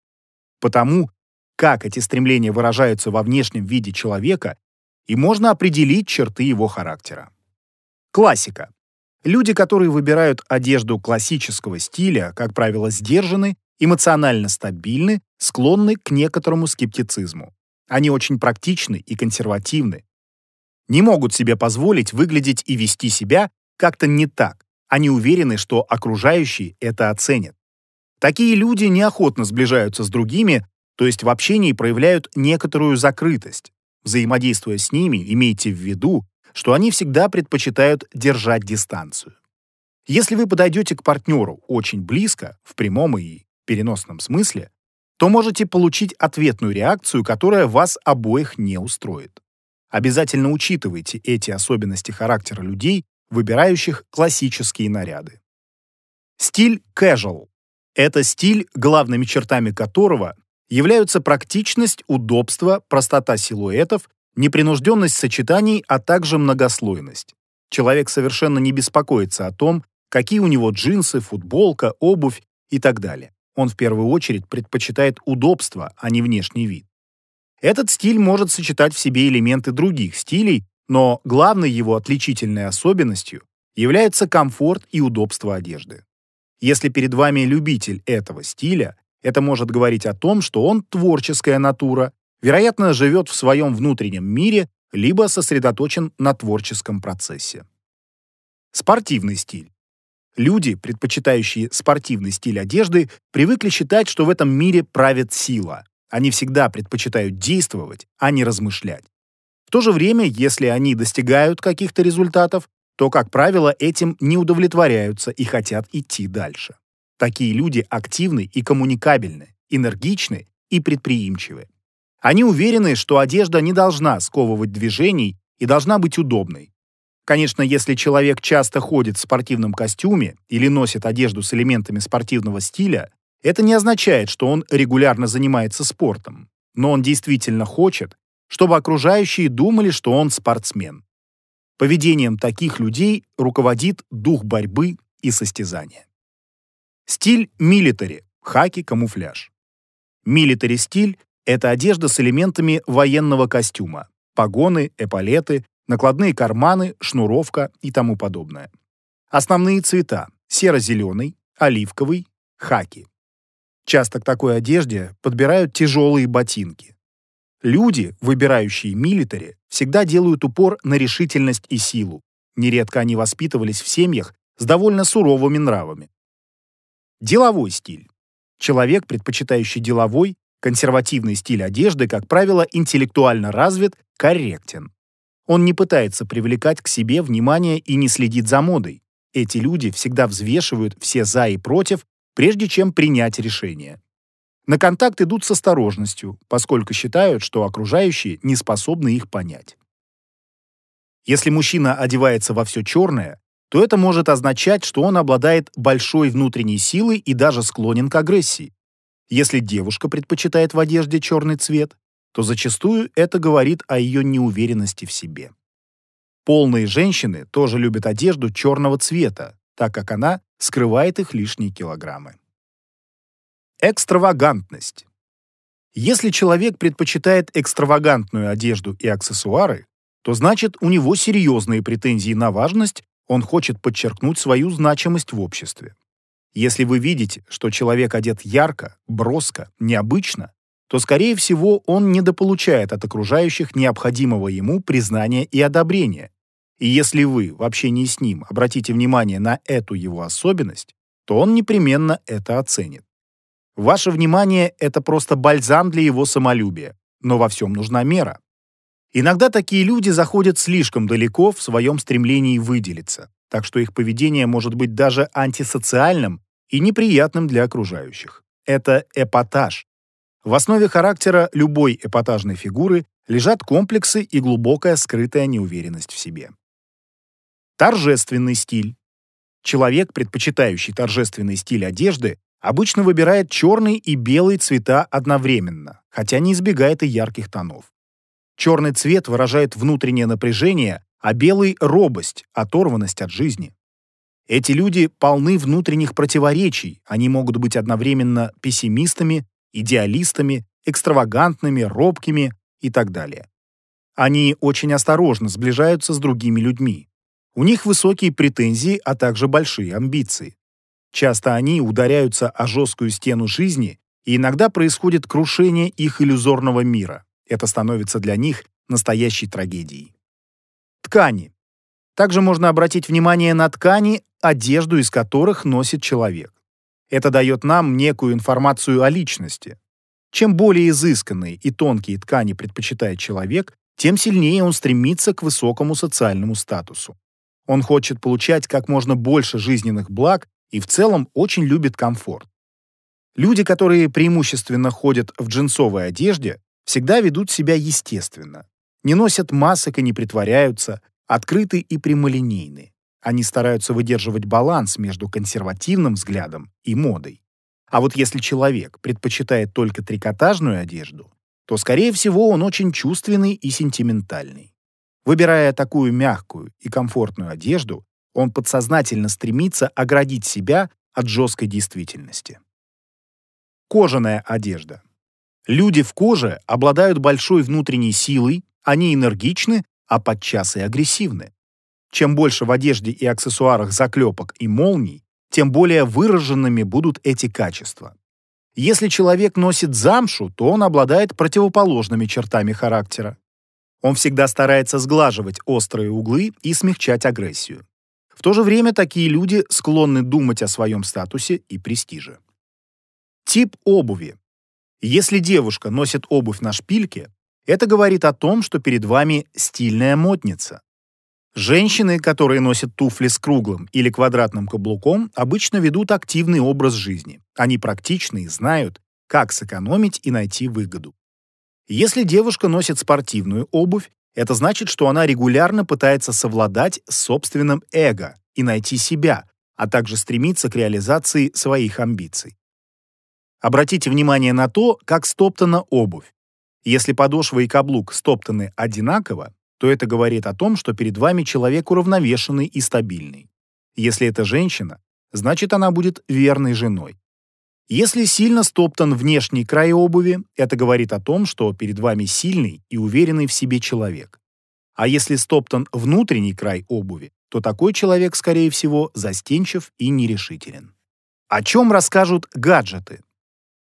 Потому, как эти стремления выражаются во внешнем виде человека, и можно определить черты его характера. Классика. Люди, которые выбирают одежду классического стиля, как правило, сдержаны эмоционально стабильны, склонны к некоторому скептицизму. Они очень практичны и консервативны. Не могут себе позволить выглядеть и вести себя как-то не так. Они уверены, что окружающие это оценят. Такие люди неохотно сближаются с другими, то есть в общении проявляют некоторую закрытость. Взаимодействуя с ними, имейте в виду, что они всегда предпочитают держать дистанцию. Если вы подойдете к партнеру очень близко, в прямом и переносном смысле, то можете получить ответную реакцию, которая вас обоих не устроит. Обязательно учитывайте эти особенности характера людей, выбирающих классические наряды. Стиль casual – это стиль, главными чертами которого являются практичность, удобство, простота силуэтов, непринужденность сочетаний, а также многослойность. Человек совершенно не беспокоится о том, какие у него джинсы, футболка, обувь и так далее. Он в первую очередь предпочитает удобство, а не внешний вид. Этот стиль может сочетать в себе элементы других стилей, но главной его отличительной особенностью является комфорт и удобство одежды. Если перед вами любитель этого стиля, это может говорить о том, что он творческая натура, вероятно, живет в своем внутреннем мире, либо сосредоточен на творческом процессе. Спортивный стиль. Люди, предпочитающие спортивный стиль одежды, привыкли считать, что в этом мире правит сила. Они всегда предпочитают действовать, а не размышлять. В то же время, если они достигают каких-то результатов, то, как правило, этим не удовлетворяются и хотят идти дальше. Такие люди активны и коммуникабельны, энергичны и предприимчивы. Они уверены, что одежда не должна сковывать движений и должна быть удобной. Конечно, если человек часто ходит в спортивном костюме или носит одежду с элементами спортивного стиля, это не означает, что он регулярно занимается спортом. Но он действительно хочет, чтобы окружающие думали, что он спортсмен. Поведением таких людей руководит дух борьбы и состязания. Стиль милитари, хаки, камуфляж. Милитари стиль – это одежда с элементами военного костюма, погоны, эполеты, накладные карманы, шнуровка и тому подобное. Основные цвета – серо-зеленый, оливковый, хаки. Часто к такой одежде подбирают тяжелые ботинки. Люди, выбирающие милитари, всегда делают упор на решительность и силу. Нередко они воспитывались в семьях с довольно суровыми нравами. Деловой стиль. Человек, предпочитающий деловой, консервативный стиль одежды, как правило, интеллектуально развит, корректен. Он не пытается привлекать к себе внимание и не следит за модой. Эти люди всегда взвешивают все «за» и «против», прежде чем принять решение. На контакт идут с осторожностью, поскольку считают, что окружающие не способны их понять. Если мужчина одевается во все черное, то это может означать, что он обладает большой внутренней силой и даже склонен к агрессии. Если девушка предпочитает в одежде черный цвет, то зачастую это говорит о ее неуверенности в себе. Полные женщины тоже любят одежду черного цвета, так как она скрывает их лишние килограммы. Экстравагантность. Если человек предпочитает экстравагантную одежду и аксессуары, то значит у него серьезные претензии на важность он хочет подчеркнуть свою значимость в обществе. Если вы видите, что человек одет ярко, броско, необычно, то, скорее всего, он недополучает от окружающих необходимого ему признания и одобрения. И если вы в общении с ним обратите внимание на эту его особенность, то он непременно это оценит. Ваше внимание — это просто бальзам для его самолюбия, но во всем нужна мера. Иногда такие люди заходят слишком далеко в своем стремлении выделиться, так что их поведение может быть даже антисоциальным и неприятным для окружающих. Это эпатаж. В основе характера любой эпатажной фигуры лежат комплексы и глубокая скрытая неуверенность в себе. Торжественный стиль. Человек, предпочитающий торжественный стиль одежды, обычно выбирает черный и белый цвета одновременно, хотя не избегает и ярких тонов. Черный цвет выражает внутреннее напряжение, а белый — робость, оторванность от жизни. Эти люди полны внутренних противоречий, они могут быть одновременно пессимистами, идеалистами, экстравагантными, робкими и так далее. Они очень осторожно сближаются с другими людьми. У них высокие претензии, а также большие амбиции. Часто они ударяются о жесткую стену жизни, и иногда происходит крушение их иллюзорного мира. Это становится для них настоящей трагедией. Ткани. Также можно обратить внимание на ткани, одежду из которых носит человек. Это дает нам некую информацию о личности. Чем более изысканные и тонкие ткани предпочитает человек, тем сильнее он стремится к высокому социальному статусу. Он хочет получать как можно больше жизненных благ и в целом очень любит комфорт. Люди, которые преимущественно ходят в джинсовой одежде, всегда ведут себя естественно, не носят масок и не притворяются, открыты и прямолинейны. Они стараются выдерживать баланс между консервативным взглядом и модой. А вот если человек предпочитает только трикотажную одежду, то, скорее всего, он очень чувственный и сентиментальный. Выбирая такую мягкую и комфортную одежду, он подсознательно стремится оградить себя от жесткой действительности. Кожаная одежда. Люди в коже обладают большой внутренней силой, они энергичны, а подчас и агрессивны. Чем больше в одежде и аксессуарах заклепок и молний, тем более выраженными будут эти качества. Если человек носит замшу, то он обладает противоположными чертами характера. Он всегда старается сглаживать острые углы и смягчать агрессию. В то же время такие люди склонны думать о своем статусе и престиже. Тип обуви. Если девушка носит обувь на шпильке, это говорит о том, что перед вами стильная модница. Женщины, которые носят туфли с круглым или квадратным каблуком, обычно ведут активный образ жизни. Они практичны и знают, как сэкономить и найти выгоду. Если девушка носит спортивную обувь, это значит, что она регулярно пытается совладать с собственным эго и найти себя, а также стремится к реализации своих амбиций. Обратите внимание на то, как стоптана обувь. Если подошва и каблук стоптаны одинаково, то это говорит о том, что перед вами человек уравновешенный и стабильный. Если это женщина, значит она будет верной женой. Если сильно стоптан внешний край обуви, это говорит о том, что перед вами сильный и уверенный в себе человек. А если стоптан внутренний край обуви, то такой человек, скорее всего, застенчив и нерешителен. О чем расскажут гаджеты?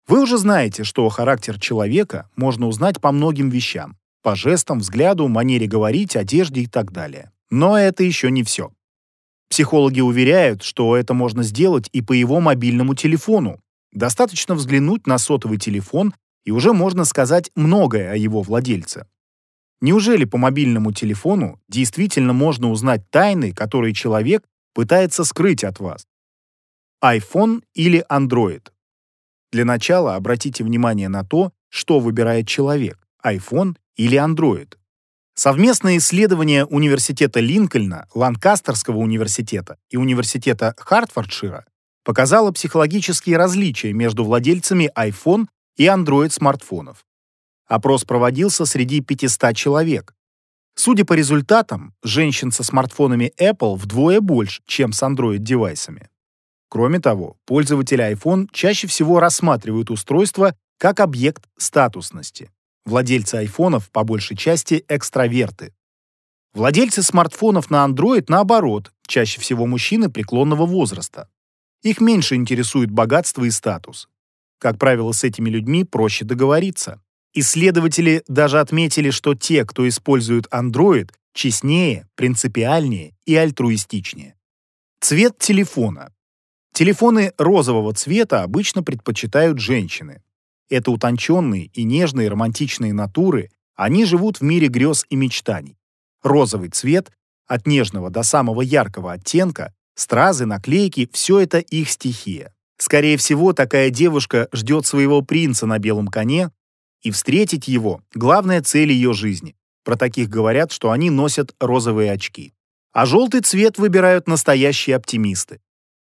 Вы уже знаете, что характер человека можно узнать по многим вещам, по жестам, взгляду, манере говорить, одежде и так далее. Но это еще не все. Психологи уверяют, что это можно сделать и по его мобильному телефону. Достаточно взглянуть на сотовый телефон, и уже можно сказать многое о его владельце. Неужели по мобильному телефону действительно можно узнать тайны, которые человек пытается скрыть от вас? iPhone или Android? Для начала обратите внимание на то, что выбирает человек – iPhone или Android. Совместное исследование Университета Линкольна, Ланкастерского университета и Университета Хартфордшира показало психологические различия между владельцами iPhone и Android смартфонов. Опрос проводился среди 500 человек. Судя по результатам, женщин со смартфонами Apple вдвое больше, чем с Android-девайсами. Кроме того, пользователи iPhone чаще всего рассматривают устройство как объект статусности. Владельцы айфонов по большей части экстраверты. Владельцы смартфонов на Android, наоборот, чаще всего мужчины преклонного возраста. Их меньше интересует богатство и статус. Как правило, с этими людьми проще договориться. Исследователи даже отметили, что те, кто использует Android, честнее, принципиальнее и альтруистичнее. Цвет телефона. Телефоны розового цвета обычно предпочитают женщины. Это утонченные и нежные романтичные натуры, они живут в мире грез и мечтаний. Розовый цвет, от нежного до самого яркого оттенка, стразы, наклейки – все это их стихия. Скорее всего, такая девушка ждет своего принца на белом коне, и встретить его – главная цель ее жизни. Про таких говорят, что они носят розовые очки. А желтый цвет выбирают настоящие оптимисты.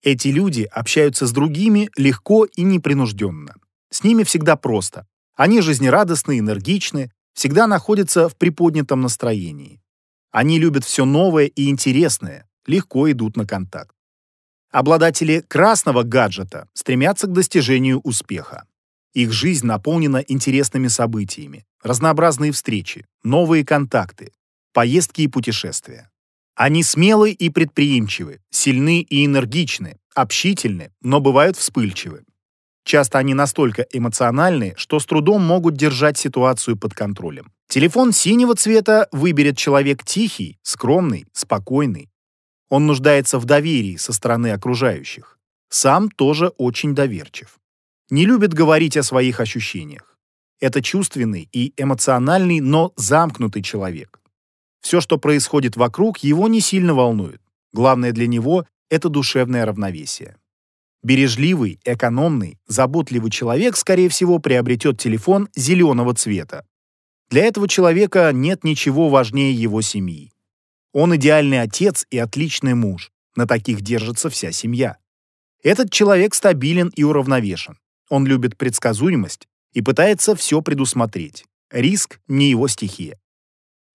Эти люди общаются с другими легко и непринужденно. С ними всегда просто. Они жизнерадостны, энергичны, всегда находятся в приподнятом настроении. Они любят все новое и интересное, легко идут на контакт. Обладатели красного гаджета стремятся к достижению успеха. Их жизнь наполнена интересными событиями, разнообразные встречи, новые контакты, поездки и путешествия. Они смелы и предприимчивы, сильны и энергичны, общительны, но бывают вспыльчивы. Часто они настолько эмоциональны, что с трудом могут держать ситуацию под контролем. Телефон синего цвета выберет человек тихий, скромный, спокойный. Он нуждается в доверии со стороны окружающих. Сам тоже очень доверчив. Не любит говорить о своих ощущениях. Это чувственный и эмоциональный, но замкнутый человек. Все, что происходит вокруг, его не сильно волнует. Главное для него – это душевное равновесие. Бережливый, экономный, заботливый человек, скорее всего, приобретет телефон зеленого цвета. Для этого человека нет ничего важнее его семьи. Он идеальный отец и отличный муж. На таких держится вся семья. Этот человек стабилен и уравновешен. Он любит предсказуемость и пытается все предусмотреть. Риск не его стихия.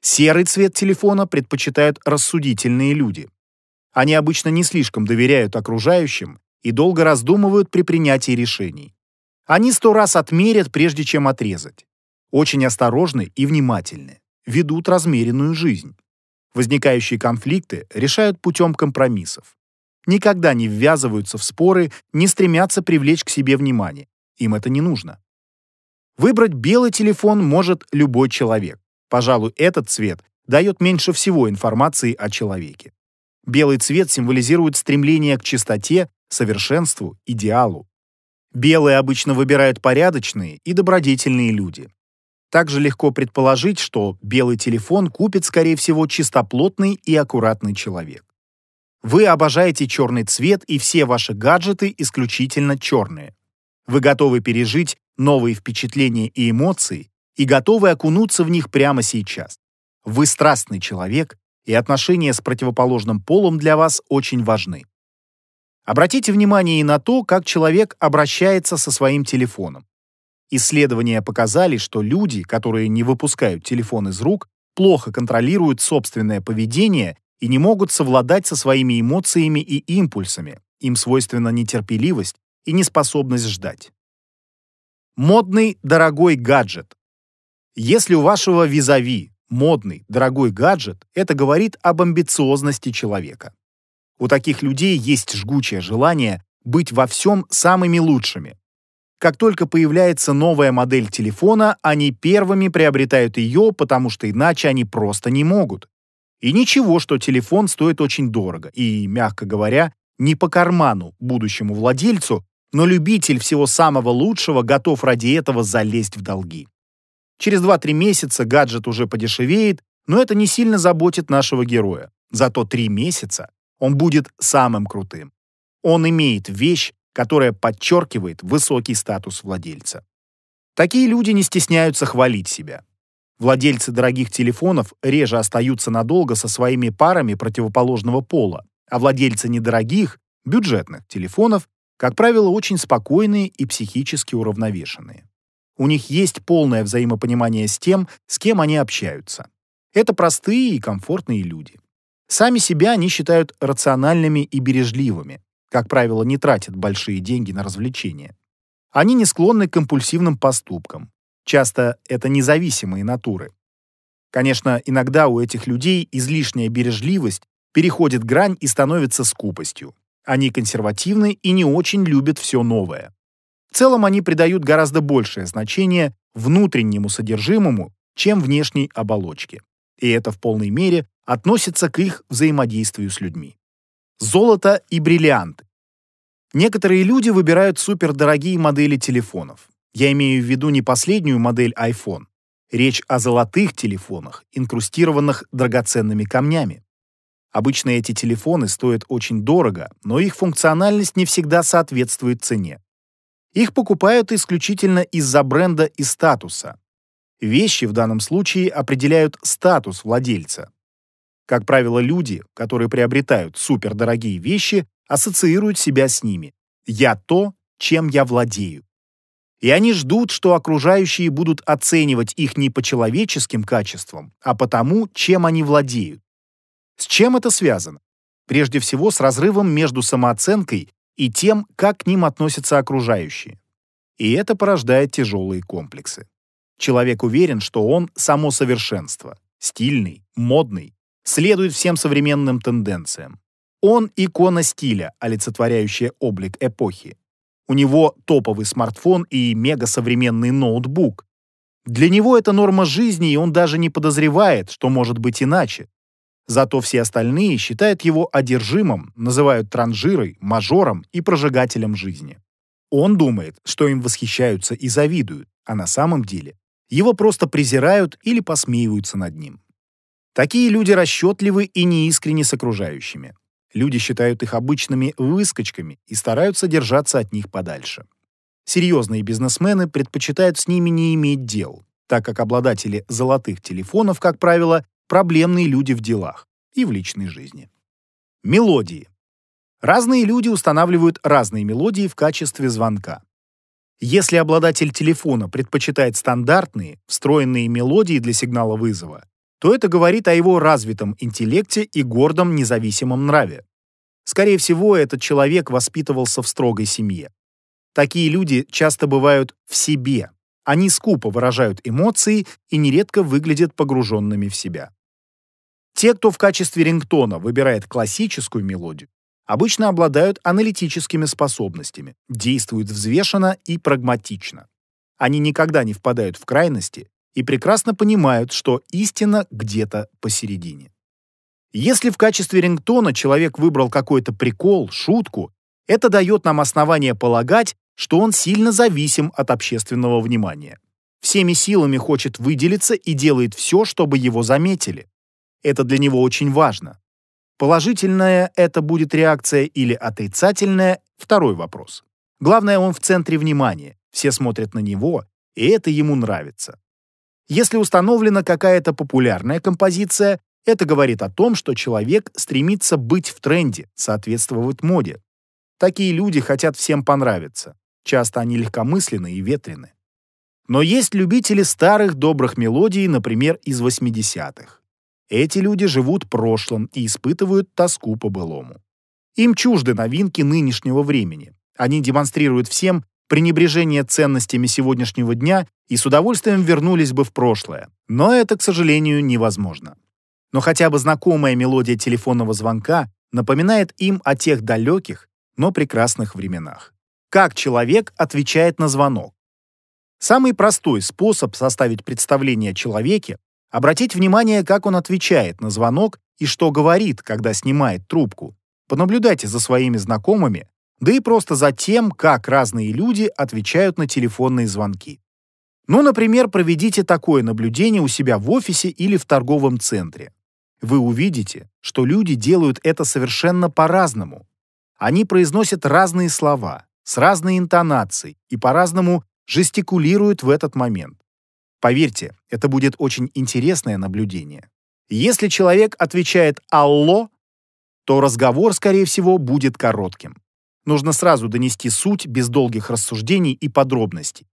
Серый цвет телефона предпочитают рассудительные люди. Они обычно не слишком доверяют окружающим и долго раздумывают при принятии решений. Они сто раз отмерят, прежде чем отрезать. Очень осторожны и внимательны, ведут размеренную жизнь. Возникающие конфликты решают путем компромиссов. Никогда не ввязываются в споры, не стремятся привлечь к себе внимание. Им это не нужно. Выбрать белый телефон может любой человек. Пожалуй, этот цвет дает меньше всего информации о человеке. Белый цвет символизирует стремление к чистоте, совершенству, идеалу. Белые обычно выбирают порядочные и добродетельные люди. Также легко предположить, что белый телефон купит, скорее всего, чистоплотный и аккуратный человек. Вы обожаете черный цвет, и все ваши гаджеты исключительно черные. Вы готовы пережить новые впечатления и эмоции и готовы окунуться в них прямо сейчас. Вы страстный человек, и отношения с противоположным полом для вас очень важны. Обратите внимание и на то, как человек обращается со своим телефоном. Исследования показали, что люди, которые не выпускают телефон из рук, плохо контролируют собственное поведение и не могут совладать со своими эмоциями и импульсами. Им свойственна нетерпеливость и неспособность ждать. Модный, дорогой гаджет. Если у вашего визави модный, дорогой гаджет, это говорит об амбициозности человека. У таких людей есть жгучее желание быть во всем самыми лучшими. Как только появляется новая модель телефона, они первыми приобретают ее, потому что иначе они просто не могут. И ничего, что телефон стоит очень дорого и, мягко говоря, не по карману будущему владельцу, но любитель всего самого лучшего готов ради этого залезть в долги. Через 2-3 месяца гаджет уже подешевеет, но это не сильно заботит нашего героя. Зато 3 месяца он будет самым крутым. Он имеет вещь, которая подчеркивает высокий статус владельца. Такие люди не стесняются хвалить себя. Владельцы дорогих телефонов реже остаются надолго со своими парами противоположного пола, а владельцы недорогих, бюджетных телефонов, как правило, очень спокойные и психически уравновешенные. У них есть полное взаимопонимание с тем, с кем они общаются. Это простые и комфортные люди. Сами себя они считают рациональными и бережливыми, как правило, не тратят большие деньги на развлечения. Они не склонны к компульсивным поступкам. Часто это независимые натуры. Конечно, иногда у этих людей излишняя бережливость переходит грань и становится скупостью. Они консервативны и не очень любят все новое. В целом они придают гораздо большее значение внутреннему содержимому, чем внешней оболочке. И это в полной мере относится к их взаимодействию с людьми. Золото и бриллианты. Некоторые люди выбирают супердорогие модели телефонов. Я имею в виду не последнюю модель iPhone. Речь о золотых телефонах, инкрустированных драгоценными камнями. Обычно эти телефоны стоят очень дорого, но их функциональность не всегда соответствует цене. Их покупают исключительно из-за бренда и статуса. Вещи в данном случае определяют статус владельца. Как правило, люди, которые приобретают супердорогие вещи, ассоциируют себя с ними. «Я то, чем я владею». И они ждут, что окружающие будут оценивать их не по человеческим качествам, а по тому, чем они владеют. С чем это связано? Прежде всего, с разрывом между самооценкой и тем, как к ним относятся окружающие. И это порождает тяжелые комплексы. Человек уверен, что он — само совершенство, стильный, модный, следует всем современным тенденциям. Он — икона стиля, олицетворяющая облик эпохи. У него топовый смартфон и мегасовременный ноутбук. Для него это норма жизни, и он даже не подозревает, что может быть иначе. Зато все остальные считают его одержимым, называют транжирой, мажором и прожигателем жизни. Он думает, что им восхищаются и завидуют, а на самом деле его просто презирают или посмеиваются над ним. Такие люди расчетливы и неискренни с окружающими. Люди считают их обычными выскочками и стараются держаться от них подальше. Серьезные бизнесмены предпочитают с ними не иметь дел, так как обладатели золотых телефонов, как правило, проблемные люди в делах и в личной жизни. Мелодии. Разные люди устанавливают разные мелодии в качестве звонка. Если обладатель телефона предпочитает стандартные, встроенные мелодии для сигнала вызова, то это говорит о его развитом интеллекте и гордом независимом нраве. Скорее всего, этот человек воспитывался в строгой семье. Такие люди часто бывают в себе. Они скупо выражают эмоции и нередко выглядят погруженными в себя. Те, кто в качестве рингтона выбирает классическую мелодию, обычно обладают аналитическими способностями, действуют взвешенно и прагматично. Они никогда не впадают в крайности и прекрасно понимают, что истина где-то посередине. Если в качестве рингтона человек выбрал какой-то прикол, шутку, это дает нам основание полагать, что он сильно зависим от общественного внимания. Всеми силами хочет выделиться и делает все, чтобы его заметили. Это для него очень важно. Положительная это будет реакция или отрицательная – второй вопрос. Главное, он в центре внимания, все смотрят на него, и это ему нравится. Если установлена какая-то популярная композиция, это говорит о том, что человек стремится быть в тренде, соответствовать моде. Такие люди хотят всем понравиться. Часто они легкомысленны и ветрены. Но есть любители старых добрых мелодий, например, из 80-х. Эти люди живут прошлым и испытывают тоску по былому. Им чужды новинки нынешнего времени. Они демонстрируют всем пренебрежение ценностями сегодняшнего дня и с удовольствием вернулись бы в прошлое. Но это, к сожалению, невозможно. Но хотя бы знакомая мелодия телефонного звонка напоминает им о тех далеких, но прекрасных временах. Как человек отвечает на звонок? Самый простой способ составить представление о человеке — обратить внимание, как он отвечает на звонок и что говорит, когда снимает трубку. Понаблюдайте за своими знакомыми, да и просто за тем, как разные люди отвечают на телефонные звонки. Ну, например, проведите такое наблюдение у себя в офисе или в торговом центре. Вы увидите, что люди делают это совершенно по-разному. Они произносят разные слова, с разной интонацией и по-разному жестикулируют в этот момент. Поверьте, это будет очень интересное наблюдение. Если человек отвечает «Алло», то разговор, скорее всего, будет коротким. Нужно сразу донести суть без долгих рассуждений и подробностей.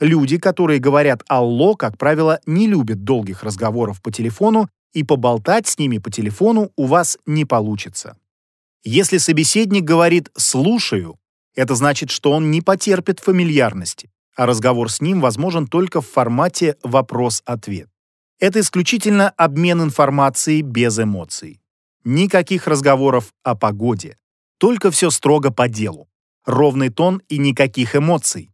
Люди, которые говорят «Алло», как правило, не любят долгих разговоров по телефону, и поболтать с ними по телефону у вас не получится. Если собеседник говорит «слушаю», это значит, что он не потерпит фамильярности, а разговор с ним возможен только в формате вопрос-ответ. Это исключительно обмен информацией без эмоций. Никаких разговоров о погоде. Только все строго по делу. Ровный тон и никаких эмоций.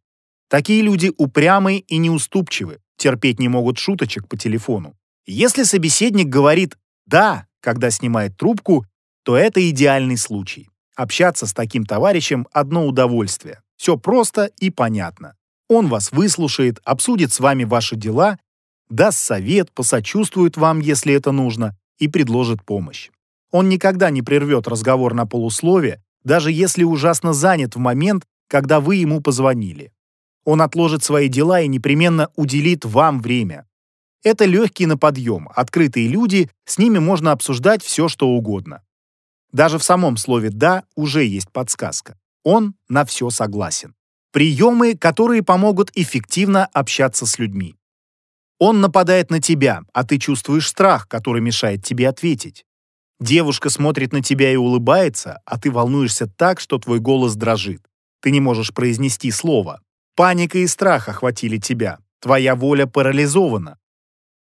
Такие люди упрямы и неуступчивы, терпеть не могут шуточек по телефону. Если собеседник говорит «да», когда снимает трубку, то это идеальный случай. Общаться с таким товарищем – одно удовольствие. Все просто и понятно. Он вас выслушает, обсудит с вами ваши дела, даст совет, посочувствует вам, если это нужно, и предложит помощь. Он никогда не прервет разговор на полуслове, даже если ужасно занят в момент, когда вы ему позвонили. Он отложит свои дела и непременно уделит вам время. Это легкий на подъем, открытые люди, с ними можно обсуждать все, что угодно. Даже в самом слове «да» уже есть подсказка. Он на все согласен. Приемы, которые помогут эффективно общаться с людьми. Он нападает на тебя, а ты чувствуешь страх, который мешает тебе ответить. Девушка смотрит на тебя и улыбается, а ты волнуешься так, что твой голос дрожит. Ты не можешь произнести слово. Паника и страх охватили тебя. Твоя воля парализована.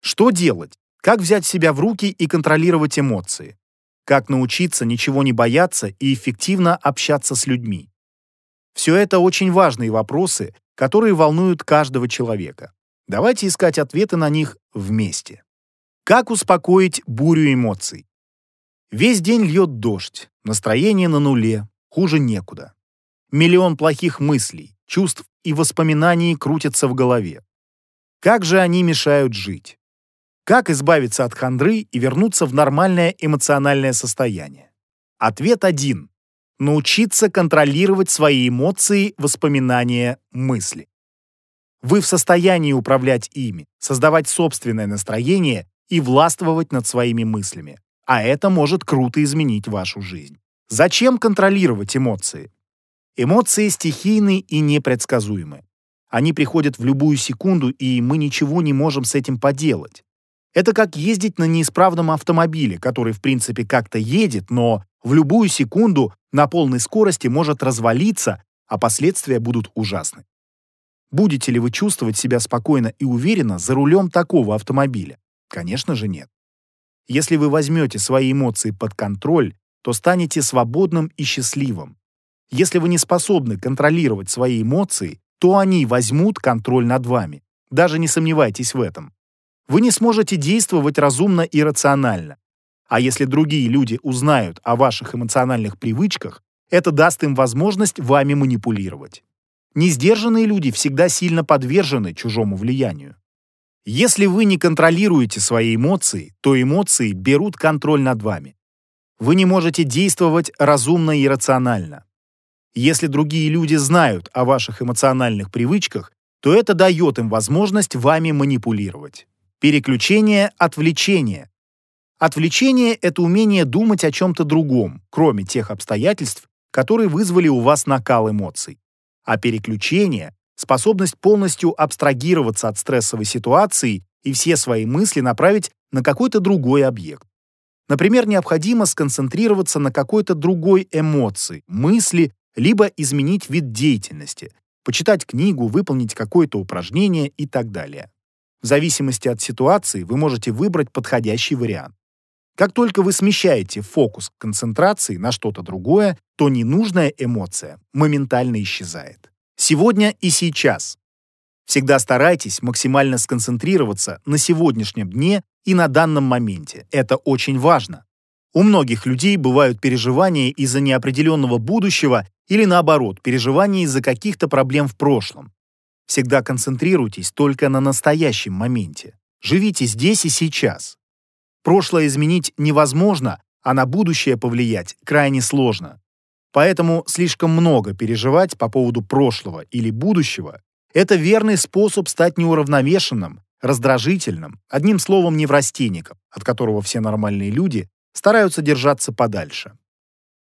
Что делать? Как взять себя в руки и контролировать эмоции? как научиться ничего не бояться и эффективно общаться с людьми. Все это очень важные вопросы, которые волнуют каждого человека. Давайте искать ответы на них вместе. Как успокоить бурю эмоций? Весь день льет дождь, настроение на нуле, хуже некуда. Миллион плохих мыслей, чувств и воспоминаний крутятся в голове. Как же они мешают жить? Как избавиться от хандры и вернуться в нормальное эмоциональное состояние? Ответ один. Научиться контролировать свои эмоции, воспоминания, мысли. Вы в состоянии управлять ими, создавать собственное настроение и властвовать над своими мыслями. А это может круто изменить вашу жизнь. Зачем контролировать эмоции? Эмоции стихийны и непредсказуемы. Они приходят в любую секунду, и мы ничего не можем с этим поделать. Это как ездить на неисправном автомобиле, который в принципе как-то едет, но в любую секунду на полной скорости может развалиться, а последствия будут ужасны. Будете ли вы чувствовать себя спокойно и уверенно за рулем такого автомобиля? Конечно же нет. Если вы возьмете свои эмоции под контроль, то станете свободным и счастливым. Если вы не способны контролировать свои эмоции, то они возьмут контроль над вами. Даже не сомневайтесь в этом. Вы не сможете действовать разумно и рационально. А если другие люди узнают о ваших эмоциональных привычках, это даст им возможность вами манипулировать. Несдержанные люди всегда сильно подвержены чужому влиянию. Если вы не контролируете свои эмоции, то эмоции берут контроль над вами. Вы не можете действовать разумно и рационально. Если другие люди знают о ваших эмоциональных привычках, то это дает им возможность вами манипулировать. Переключение, отвлечение. Отвлечение — это умение думать о чем-то другом, кроме тех обстоятельств, которые вызвали у вас накал эмоций. А переключение — способность полностью абстрагироваться от стрессовой ситуации и все свои мысли направить на какой-то другой объект. Например, необходимо сконцентрироваться на какой-то другой эмоции, мысли, либо изменить вид деятельности, почитать книгу, выполнить какое-то упражнение и так далее. В зависимости от ситуации вы можете выбрать подходящий вариант. Как только вы смещаете фокус концентрации на что-то другое, то ненужная эмоция моментально исчезает. Сегодня и сейчас. Всегда старайтесь максимально сконцентрироваться на сегодняшнем дне и на данном моменте. Это очень важно. У многих людей бывают переживания из-за неопределенного будущего или наоборот, переживания из-за каких-то проблем в прошлом. Всегда концентрируйтесь только на настоящем моменте. Живите здесь и сейчас. Прошлое изменить невозможно, а на будущее повлиять крайне сложно. Поэтому слишком много переживать по поводу прошлого или будущего – это верный способ стать неуравновешенным, раздражительным, одним словом, неврастенником, от которого все нормальные люди стараются держаться подальше.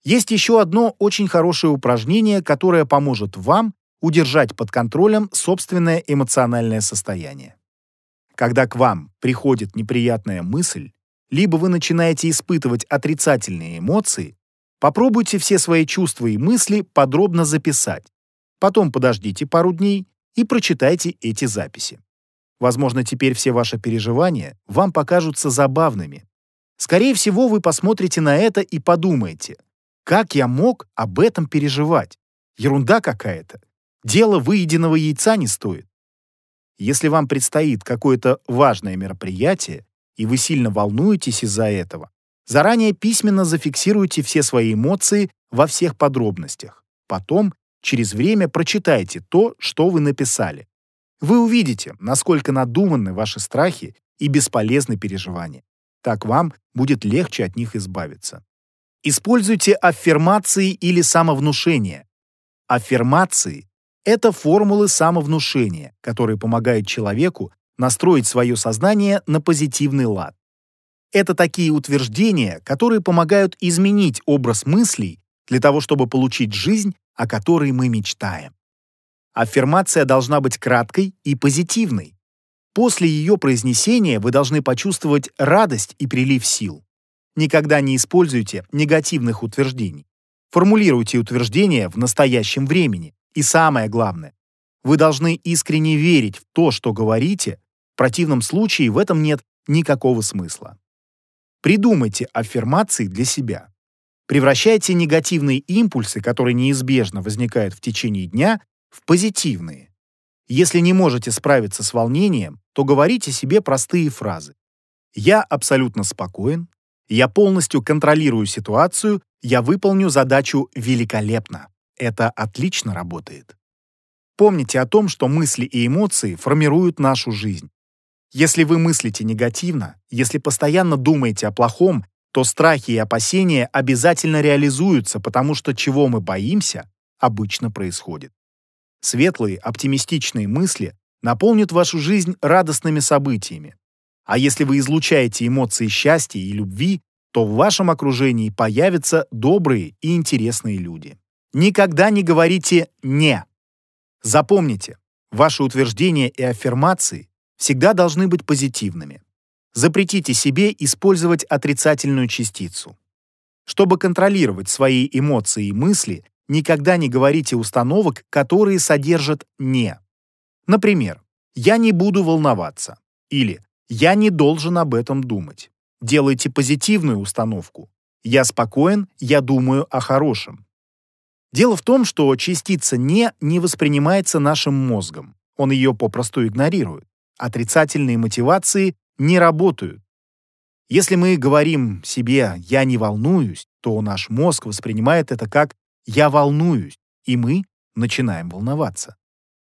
Есть еще одно очень хорошее упражнение, которое поможет вам удержать под контролем собственное эмоциональное состояние. Когда к вам приходит неприятная мысль, либо вы начинаете испытывать отрицательные эмоции, попробуйте все свои чувства и мысли подробно записать. Потом подождите пару дней и прочитайте эти записи. Возможно, теперь все ваши переживания вам покажутся забавными. Скорее всего, вы посмотрите на это и подумаете, как я мог об этом переживать? Ерунда какая-то. Дело выеденного яйца не стоит. Если вам предстоит какое-то важное мероприятие, и вы сильно волнуетесь из-за этого, заранее письменно зафиксируйте все свои эмоции во всех подробностях. Потом, через время, прочитайте то, что вы написали. Вы увидите, насколько надуманны ваши страхи и бесполезны переживания. Так вам будет легче от них избавиться. Используйте аффирмации или самовнушение. Аффирмации — это формулы самовнушения, которые помогают человеку настроить свое сознание на позитивный лад. Это такие утверждения, которые помогают изменить образ мыслей для того, чтобы получить жизнь, о которой мы мечтаем. Аффирмация должна быть краткой и позитивной. После ее произнесения вы должны почувствовать радость и прилив сил. Никогда не используйте негативных утверждений. Формулируйте утверждения в настоящем времени. И самое главное, вы должны искренне верить в то, что говорите, в противном случае в этом нет никакого смысла. Придумайте аффирмации для себя. Превращайте негативные импульсы, которые неизбежно возникают в течение дня, в позитивные. Если не можете справиться с волнением, то говорите себе простые фразы. «Я абсолютно спокоен, я полностью контролирую ситуацию, я выполню задачу великолепно. Это отлично работает. Помните о том, что мысли и эмоции формируют нашу жизнь. Если вы мыслите негативно, если постоянно думаете о плохом, то страхи и опасения обязательно реализуются, потому что чего мы боимся, обычно происходит. Светлые, оптимистичные мысли наполнят вашу жизнь радостными событиями, а если вы излучаете эмоции счастья и любви, то в вашем окружении появятся добрые и интересные люди. Никогда не говорите «не». Запомните, ваши утверждения и аффирмации всегда должны быть позитивными. Запретите себе использовать отрицательную частицу. Чтобы контролировать свои эмоции и мысли, никогда не говорите установок, которые содержат «не». Например, «я не буду волноваться» или я не должен об этом думать. Делайте позитивную установку. Я спокоен, я думаю о хорошем. Дело в том, что частица «не» не воспринимается нашим мозгом. Он ее попросту игнорирует. Отрицательные мотивации не работают. Если мы говорим себе «я не волнуюсь», то наш мозг воспринимает это как «я волнуюсь», и мы начинаем волноваться.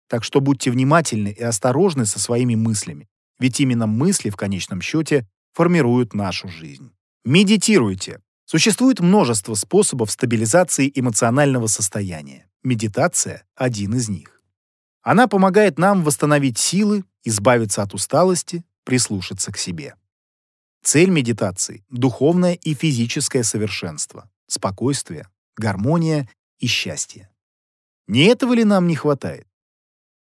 Так что будьте внимательны и осторожны со своими мыслями, ведь именно мысли в конечном счете формируют нашу жизнь. Медитируйте. Существует множество способов стабилизации эмоционального состояния. Медитация – один из них. Она помогает нам восстановить силы, избавиться от усталости, прислушаться к себе. Цель медитации – духовное и физическое совершенство, спокойствие, гармония и счастье. Не этого ли нам не хватает?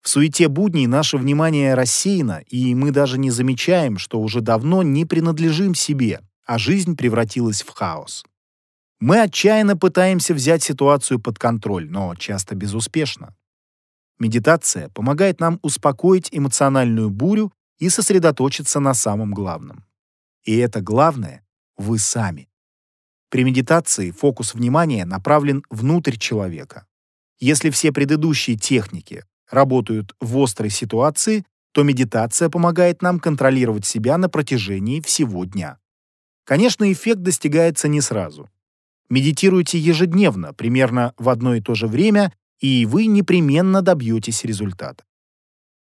В суете будней наше внимание рассеяно, и мы даже не замечаем, что уже давно не принадлежим себе, а жизнь превратилась в хаос. Мы отчаянно пытаемся взять ситуацию под контроль, но часто безуспешно. Медитация помогает нам успокоить эмоциональную бурю и сосредоточиться на самом главном. И это главное — вы сами. При медитации фокус внимания направлен внутрь человека. Если все предыдущие техники работают в острой ситуации, то медитация помогает нам контролировать себя на протяжении всего дня. Конечно, эффект достигается не сразу. Медитируйте ежедневно, примерно в одно и то же время, и вы непременно добьетесь результата.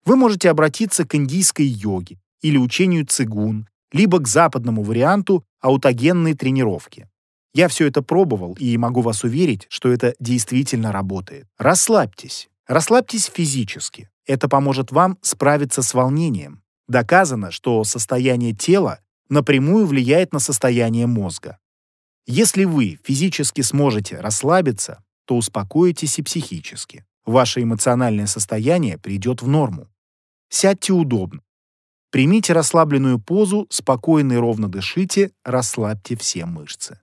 Вы можете обратиться к индийской йоге или учению цигун, либо к западному варианту аутогенной тренировки. Я все это пробовал и могу вас уверить, что это действительно работает. Расслабьтесь. Расслабьтесь физически. Это поможет вам справиться с волнением. Доказано, что состояние тела напрямую влияет на состояние мозга. Если вы физически сможете расслабиться, то успокоитесь и психически. Ваше эмоциональное состояние придет в норму. Сядьте удобно. Примите расслабленную позу, спокойно и ровно дышите, расслабьте все мышцы.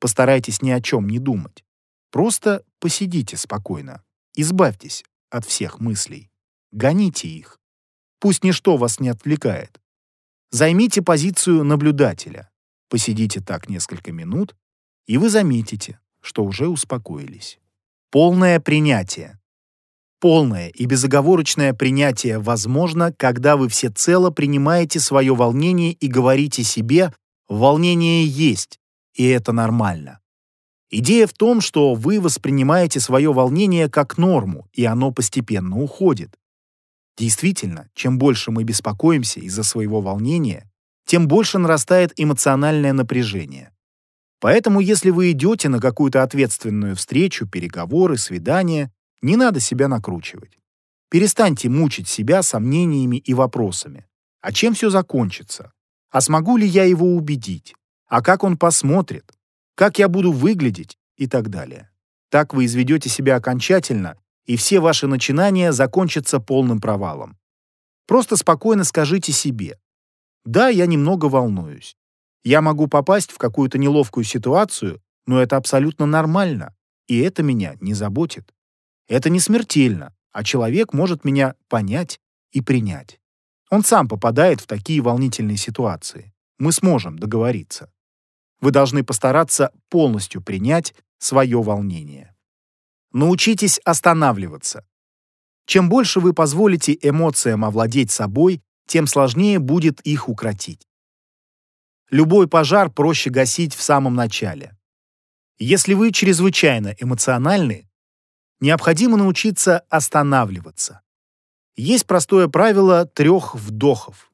Постарайтесь ни о чем не думать. Просто посидите спокойно. Избавьтесь от всех мыслей. Гоните их. Пусть ничто вас не отвлекает. Займите позицию наблюдателя. Посидите так несколько минут, и вы заметите, что уже успокоились. Полное принятие. Полное и безоговорочное принятие возможно, когда вы всецело принимаете свое волнение и говорите себе «волнение есть, и это нормально». Идея в том, что вы воспринимаете свое волнение как норму, и оно постепенно уходит. Действительно, чем больше мы беспокоимся из-за своего волнения, тем больше нарастает эмоциональное напряжение. Поэтому, если вы идете на какую-то ответственную встречу, переговоры, свидания, не надо себя накручивать. Перестаньте мучить себя сомнениями и вопросами. А чем все закончится? А смогу ли я его убедить? А как он посмотрит? как я буду выглядеть и так далее. Так вы изведете себя окончательно, и все ваши начинания закончатся полным провалом. Просто спокойно скажите себе, да, я немного волнуюсь. Я могу попасть в какую-то неловкую ситуацию, но это абсолютно нормально, и это меня не заботит. Это не смертельно, а человек может меня понять и принять. Он сам попадает в такие волнительные ситуации. Мы сможем договориться. Вы должны постараться полностью принять свое волнение. Научитесь останавливаться. Чем больше вы позволите эмоциям овладеть собой, тем сложнее будет их укротить. Любой пожар проще гасить в самом начале. Если вы чрезвычайно эмоциональны, необходимо научиться останавливаться. Есть простое правило трех вдохов.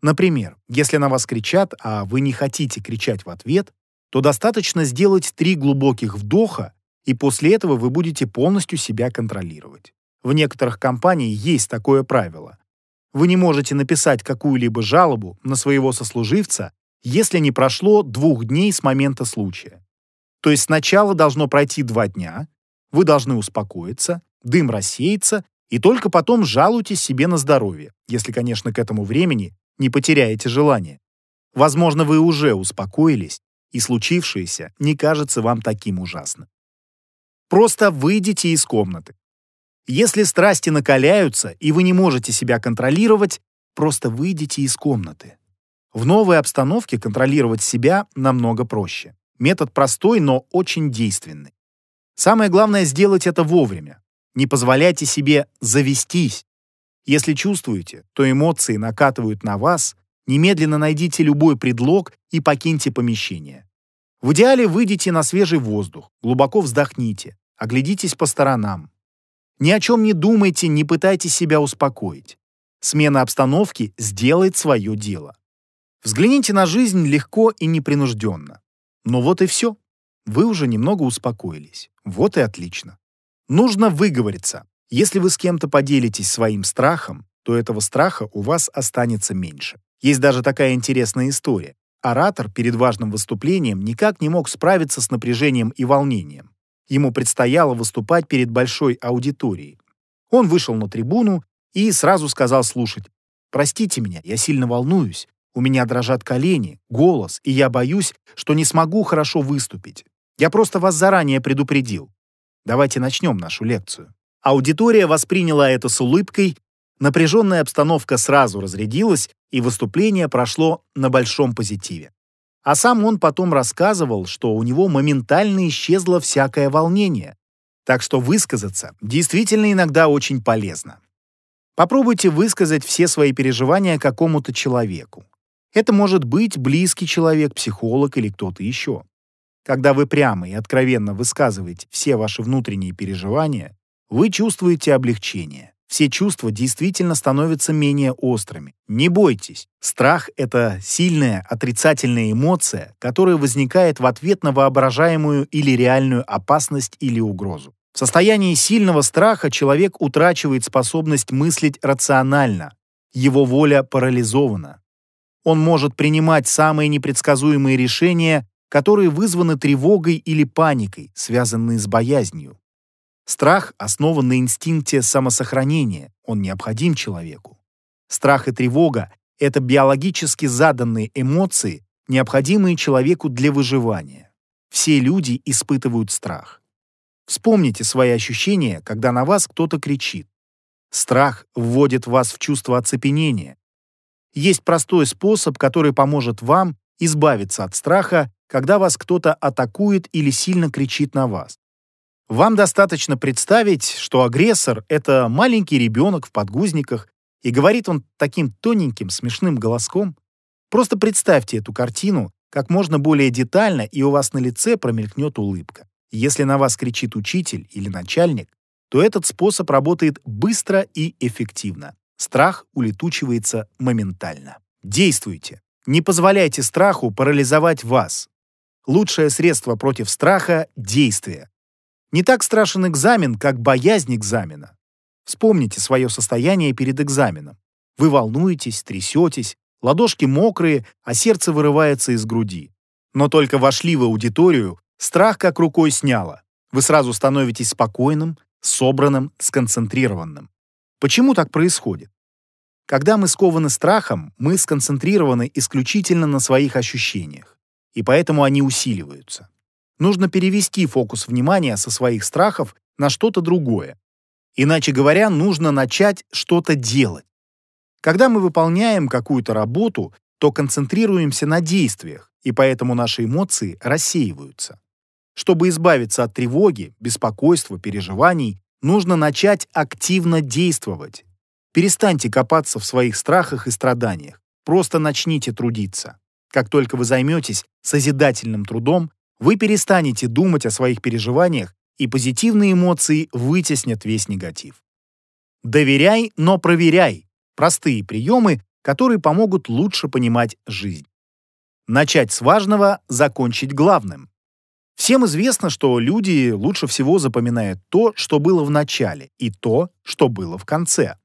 Например, если на вас кричат, а вы не хотите кричать в ответ, то достаточно сделать три глубоких вдоха, и после этого вы будете полностью себя контролировать. В некоторых компаниях есть такое правило. Вы не можете написать какую-либо жалобу на своего сослуживца, если не прошло двух дней с момента случая. То есть сначала должно пройти два дня, вы должны успокоиться, дым рассеется, и только потом жалуйтесь себе на здоровье, если, конечно, к этому времени не потеряете желание. Возможно, вы уже успокоились, и случившееся не кажется вам таким ужасным. Просто выйдите из комнаты. Если страсти накаляются, и вы не можете себя контролировать, просто выйдите из комнаты. В новой обстановке контролировать себя намного проще. Метод простой, но очень действенный. Самое главное сделать это вовремя. Не позволяйте себе завестись. Если чувствуете, то эмоции накатывают на вас, немедленно найдите любой предлог и покиньте помещение. В идеале выйдите на свежий воздух, глубоко вздохните, оглядитесь по сторонам. Ни о чем не думайте, не пытайтесь себя успокоить. Смена обстановки сделает свое дело. Взгляните на жизнь легко и непринужденно. Ну вот и все. Вы уже немного успокоились. Вот и отлично. Нужно выговориться. Если вы с кем-то поделитесь своим страхом, то этого страха у вас останется меньше. Есть даже такая интересная история. Оратор перед важным выступлением никак не мог справиться с напряжением и волнением. Ему предстояло выступать перед большой аудиторией. Он вышел на трибуну и сразу сказал слушать: «Простите меня, я сильно волнуюсь. У меня дрожат колени, голос, и я боюсь, что не смогу хорошо выступить. Я просто вас заранее предупредил. Давайте начнем нашу лекцию». Аудитория восприняла это с улыбкой, напряженная обстановка сразу разрядилась, и выступление прошло на большом позитиве. А сам он потом рассказывал, что у него моментально исчезло всякое волнение. Так что высказаться действительно иногда очень полезно. Попробуйте высказать все свои переживания какому-то человеку. Это может быть близкий человек, психолог или кто-то еще. Когда вы прямо и откровенно высказываете все ваши внутренние переживания, вы чувствуете облегчение. Все чувства действительно становятся менее острыми. Не бойтесь. Страх — это сильная отрицательная эмоция, которая возникает в ответ на воображаемую или реальную опасность или угрозу. В состоянии сильного страха человек утрачивает способность мыслить рационально. Его воля парализована. Он может принимать самые непредсказуемые решения, которые вызваны тревогой или паникой, связанные с боязнью. Страх основан на инстинкте самосохранения, он необходим человеку. Страх и тревога — это биологически заданные эмоции, необходимые человеку для выживания. Все люди испытывают страх. Вспомните свои ощущения, когда на вас кто-то кричит. Страх вводит вас в чувство оцепенения. Есть простой способ, который поможет вам избавиться от страха, когда вас кто-то атакует или сильно кричит на вас. Вам достаточно представить, что агрессор — это маленький ребенок в подгузниках, и говорит он таким тоненьким, смешным голоском. Просто представьте эту картину как можно более детально, и у вас на лице промелькнет улыбка. Если на вас кричит учитель или начальник, то этот способ работает быстро и эффективно. Страх улетучивается моментально. Действуйте. Не позволяйте страху парализовать вас. Лучшее средство против страха — действие. Не так страшен экзамен, как боязнь экзамена. Вспомните свое состояние перед экзаменом. Вы волнуетесь, трясетесь, ладошки мокрые, а сердце вырывается из груди. Но только вошли в аудиторию, страх как рукой сняло. Вы сразу становитесь спокойным, собранным, сконцентрированным. Почему так происходит? Когда мы скованы страхом, мы сконцентрированы исключительно на своих ощущениях, и поэтому они усиливаются. Нужно перевести фокус внимания со своих страхов на что-то другое. Иначе говоря, нужно начать что-то делать. Когда мы выполняем какую-то работу, то концентрируемся на действиях, и поэтому наши эмоции рассеиваются. Чтобы избавиться от тревоги, беспокойства, переживаний, нужно начать активно действовать. Перестаньте копаться в своих страхах и страданиях. Просто начните трудиться. Как только вы займетесь созидательным трудом, вы перестанете думать о своих переживаниях, и позитивные эмоции вытеснят весь негатив. Доверяй, но проверяй. Простые приемы, которые помогут лучше понимать жизнь. Начать с важного, закончить главным. Всем известно, что люди лучше всего запоминают то, что было в начале, и то, что было в конце.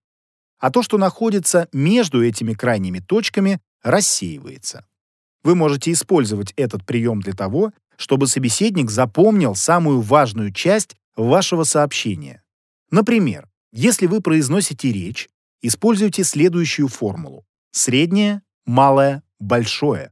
А то, что находится между этими крайними точками, рассеивается. Вы можете использовать этот прием для того, чтобы собеседник запомнил самую важную часть вашего сообщения. Например, если вы произносите речь, используйте следующую формулу. Среднее, малое, большое.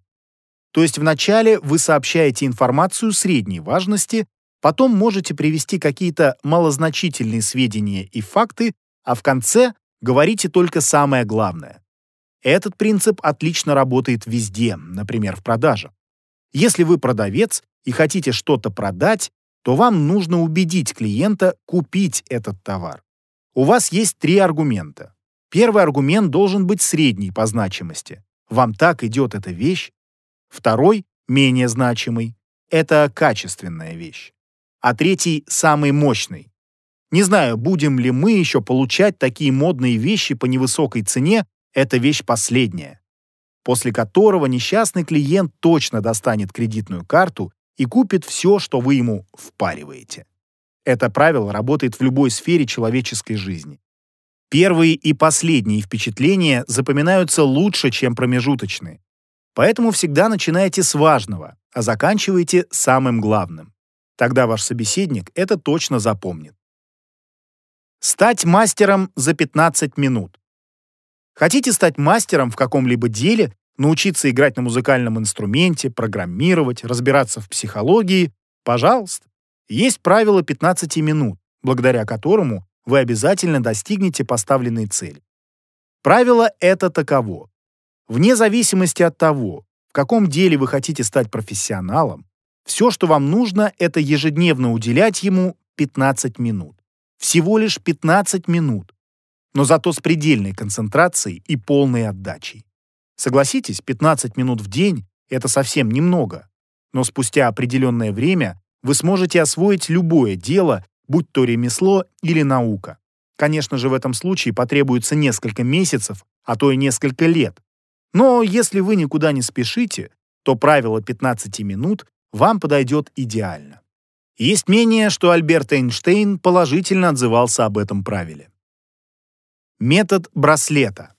То есть вначале вы сообщаете информацию средней важности, потом можете привести какие-то малозначительные сведения и факты, а в конце говорите только самое главное. Этот принцип отлично работает везде, например, в продажах. Если вы продавец и хотите что-то продать, то вам нужно убедить клиента купить этот товар. У вас есть три аргумента. Первый аргумент должен быть средний по значимости. Вам так идет эта вещь. Второй, менее значимый, это качественная вещь. А третий, самый мощный. Не знаю, будем ли мы еще получать такие модные вещи по невысокой цене, это вещь последняя. После которого несчастный клиент точно достанет кредитную карту и купит все, что вы ему впариваете. Это правило работает в любой сфере человеческой жизни. Первые и последние впечатления запоминаются лучше, чем промежуточные. Поэтому всегда начинайте с важного, а заканчивайте самым главным. Тогда ваш собеседник это точно запомнит. Стать мастером за 15 минут. Хотите стать мастером в каком-либо деле, научиться играть на музыкальном инструменте, программировать, разбираться в психологии? Пожалуйста. Есть правило 15 минут, благодаря которому вы обязательно достигнете поставленной цели. Правило это таково. Вне зависимости от того, в каком деле вы хотите стать профессионалом, все, что вам нужно, это ежедневно уделять ему 15 минут. Всего лишь 15 минут. Но зато с предельной концентрацией и полной отдачей. Согласитесь, 15 минут в день — это совсем немного. Но спустя определенное время вы сможете освоить любое дело, будь то ремесло или наука. Конечно же, в этом случае потребуется несколько месяцев, а то и несколько лет. Но если вы никуда не спешите, то правило 15 минут вам подойдет идеально. Есть мнение, что Альберт Эйнштейн положительно отзывался об этом правиле. Метод браслета.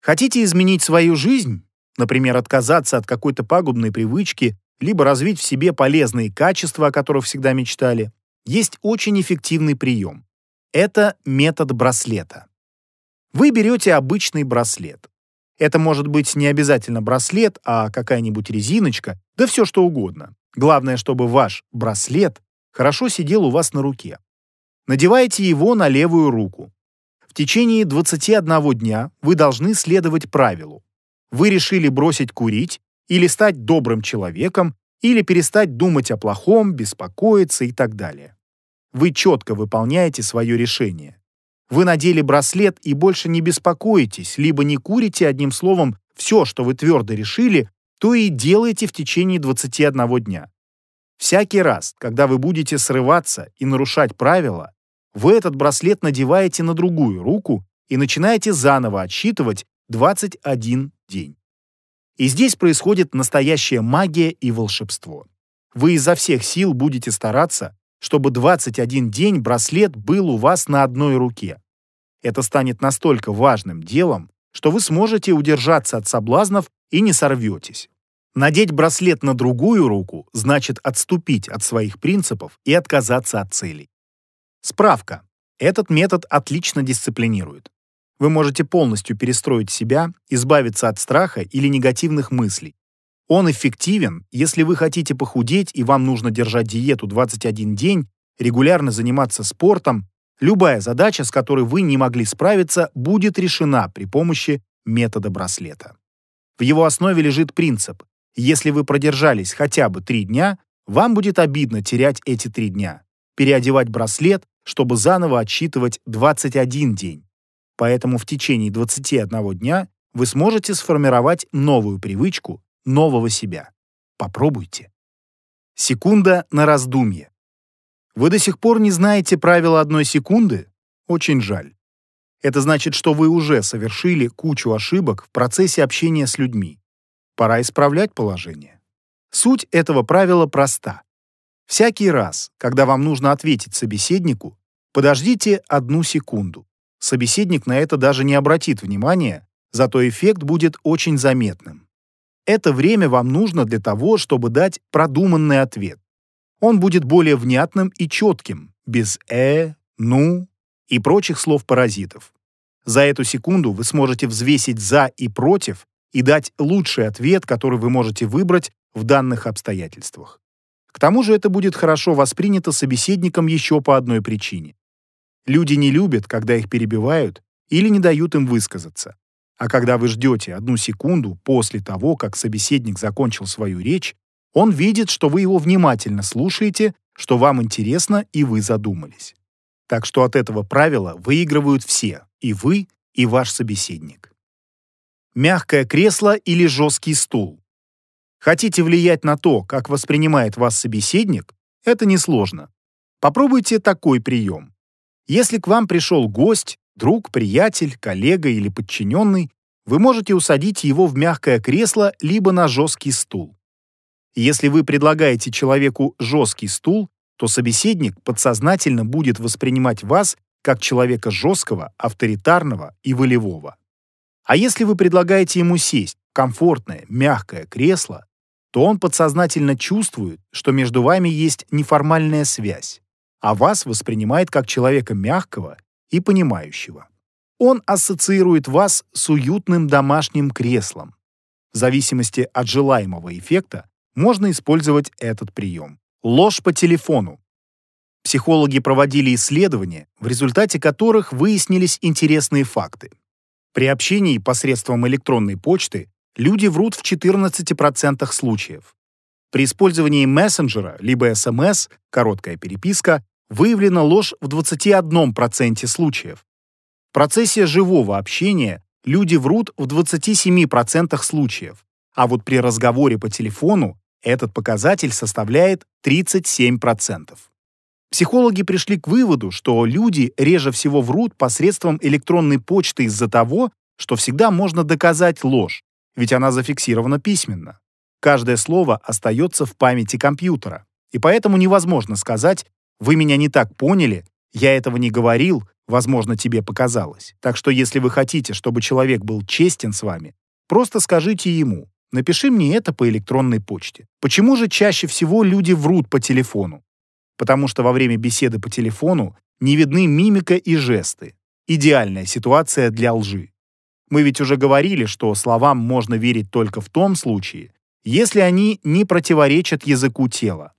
Хотите изменить свою жизнь? Например, отказаться от какой-то пагубной привычки либо развить в себе полезные качества, о которых всегда мечтали, есть очень эффективный прием. Это метод браслета. Вы берете обычный браслет. Это может быть не обязательно браслет, а какая-нибудь резиночка, да все что угодно. Главное, чтобы ваш браслет хорошо сидел у вас на руке. Надеваете его на левую руку. В течение 21 дня вы должны следовать правилу. Вы решили бросить курить, или стать добрым человеком, или перестать думать о плохом, беспокоиться и так далее. Вы четко выполняете свое решение. Вы надели браслет и больше не беспокоитесь, либо не курите, одним словом, все, что вы твердо решили, то и делаете в течение 21 дня. Всякий раз, когда вы будете срываться и нарушать правила, вы этот браслет надеваете на другую руку и начинаете заново отсчитывать 21 день. И здесь происходит настоящая магия и волшебство. Вы изо всех сил будете стараться, чтобы 21 день браслет был у вас на одной руке. Это станет настолько важным делом, что вы сможете удержаться от соблазнов и не сорветесь. Надеть браслет на другую руку значит отступить от своих принципов и отказаться от целей. Справка. Этот метод отлично дисциплинирует. Вы можете полностью перестроить себя, избавиться от страха или негативных мыслей. Он эффективен, если вы хотите похудеть и вам нужно держать диету 21 день, регулярно заниматься спортом, любая задача, с которой вы не могли справиться, будет решена при помощи метода браслета. В его основе лежит принцип если вы продержались хотя бы 3 дня, вам будет обидно терять эти 3 дня, переодевать браслет, чтобы заново отсчитывать 21 день. Поэтому в течение 21 дня вы сможете сформировать новую привычку, нового себя. Попробуйте. Секунда на раздумье. Вы до сих пор не знаете правила одной секунды? Очень жаль. Это значит, что вы уже совершили кучу ошибок в процессе общения с людьми. Пора исправлять положение. Суть этого правила проста. Всякий раз, когда вам нужно ответить собеседнику, подождите одну секунду собеседник на это даже не обратит внимания, зато эффект будет очень заметным. Это время вам нужно для того, чтобы дать продуманный ответ. Он будет более внятным и четким, без «э», «ну» и прочих слов-паразитов. За эту секунду вы сможете взвесить «за» и «против» и дать лучший ответ, который вы можете выбрать в данных обстоятельствах. К тому же это будет хорошо воспринято собеседником еще по одной причине. Люди не любят, когда их перебивают или не дают им высказаться. А когда вы ждете одну секунду после того, как собеседник закончил свою речь, Он видит, что вы его внимательно слушаете, что вам интересно и вы задумались. Так что от этого правила выигрывают все, и вы, и ваш собеседник. Мягкое кресло или жесткий стул. Хотите влиять на то, как воспринимает вас собеседник? Это несложно. Попробуйте такой прием. Если к вам пришел гость, друг, приятель, коллега или подчиненный, вы можете усадить его в мягкое кресло либо на жесткий стул. Если вы предлагаете человеку жесткий стул, то собеседник подсознательно будет воспринимать вас как человека жесткого, авторитарного и волевого. А если вы предлагаете ему сесть в комфортное, мягкое кресло, то он подсознательно чувствует, что между вами есть неформальная связь, а вас воспринимает как человека мягкого и понимающего. Он ассоциирует вас с уютным домашним креслом. В зависимости от желаемого эффекта можно использовать этот прием. Ложь по телефону. Психологи проводили исследования, в результате которых выяснились интересные факты. При общении посредством электронной почты люди врут в 14% случаев. При использовании мессенджера либо СМС, короткая переписка, выявлена ложь в 21% случаев. В процессе живого общения люди врут в 27% случаев, а вот при разговоре по телефону этот показатель составляет 37%. Психологи пришли к выводу, что люди реже всего врут посредством электронной почты из-за того, что всегда можно доказать ложь, ведь она зафиксирована письменно. Каждое слово остается в памяти компьютера, и поэтому невозможно сказать «вы меня не так поняли», «я этого не говорил», возможно, тебе показалось. Так что если вы хотите, чтобы человек был честен с вами, просто скажите ему Напиши мне это по электронной почте. Почему же чаще всего люди врут по телефону? Потому что во время беседы по телефону не видны мимика и жесты. Идеальная ситуация для лжи. Мы ведь уже говорили, что словам можно верить только в том случае, если они не противоречат языку тела.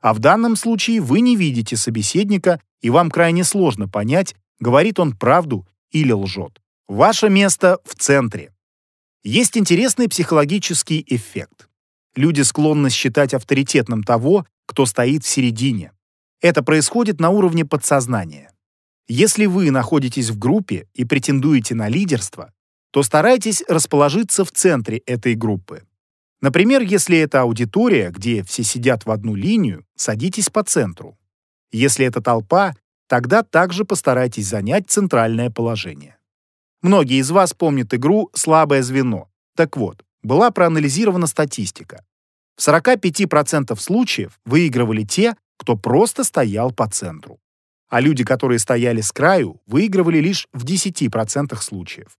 А в данном случае вы не видите собеседника, и вам крайне сложно понять, говорит он правду или лжет. Ваше место в центре. Есть интересный психологический эффект. Люди склонны считать авторитетным того, кто стоит в середине. Это происходит на уровне подсознания. Если вы находитесь в группе и претендуете на лидерство, то старайтесь расположиться в центре этой группы. Например, если это аудитория, где все сидят в одну линию, садитесь по центру. Если это толпа, тогда также постарайтесь занять центральное положение. Многие из вас помнят игру «Слабое звено». Так вот, была проанализирована статистика. В 45% случаев выигрывали те, кто просто стоял по центру. А люди, которые стояли с краю, выигрывали лишь в 10% случаев.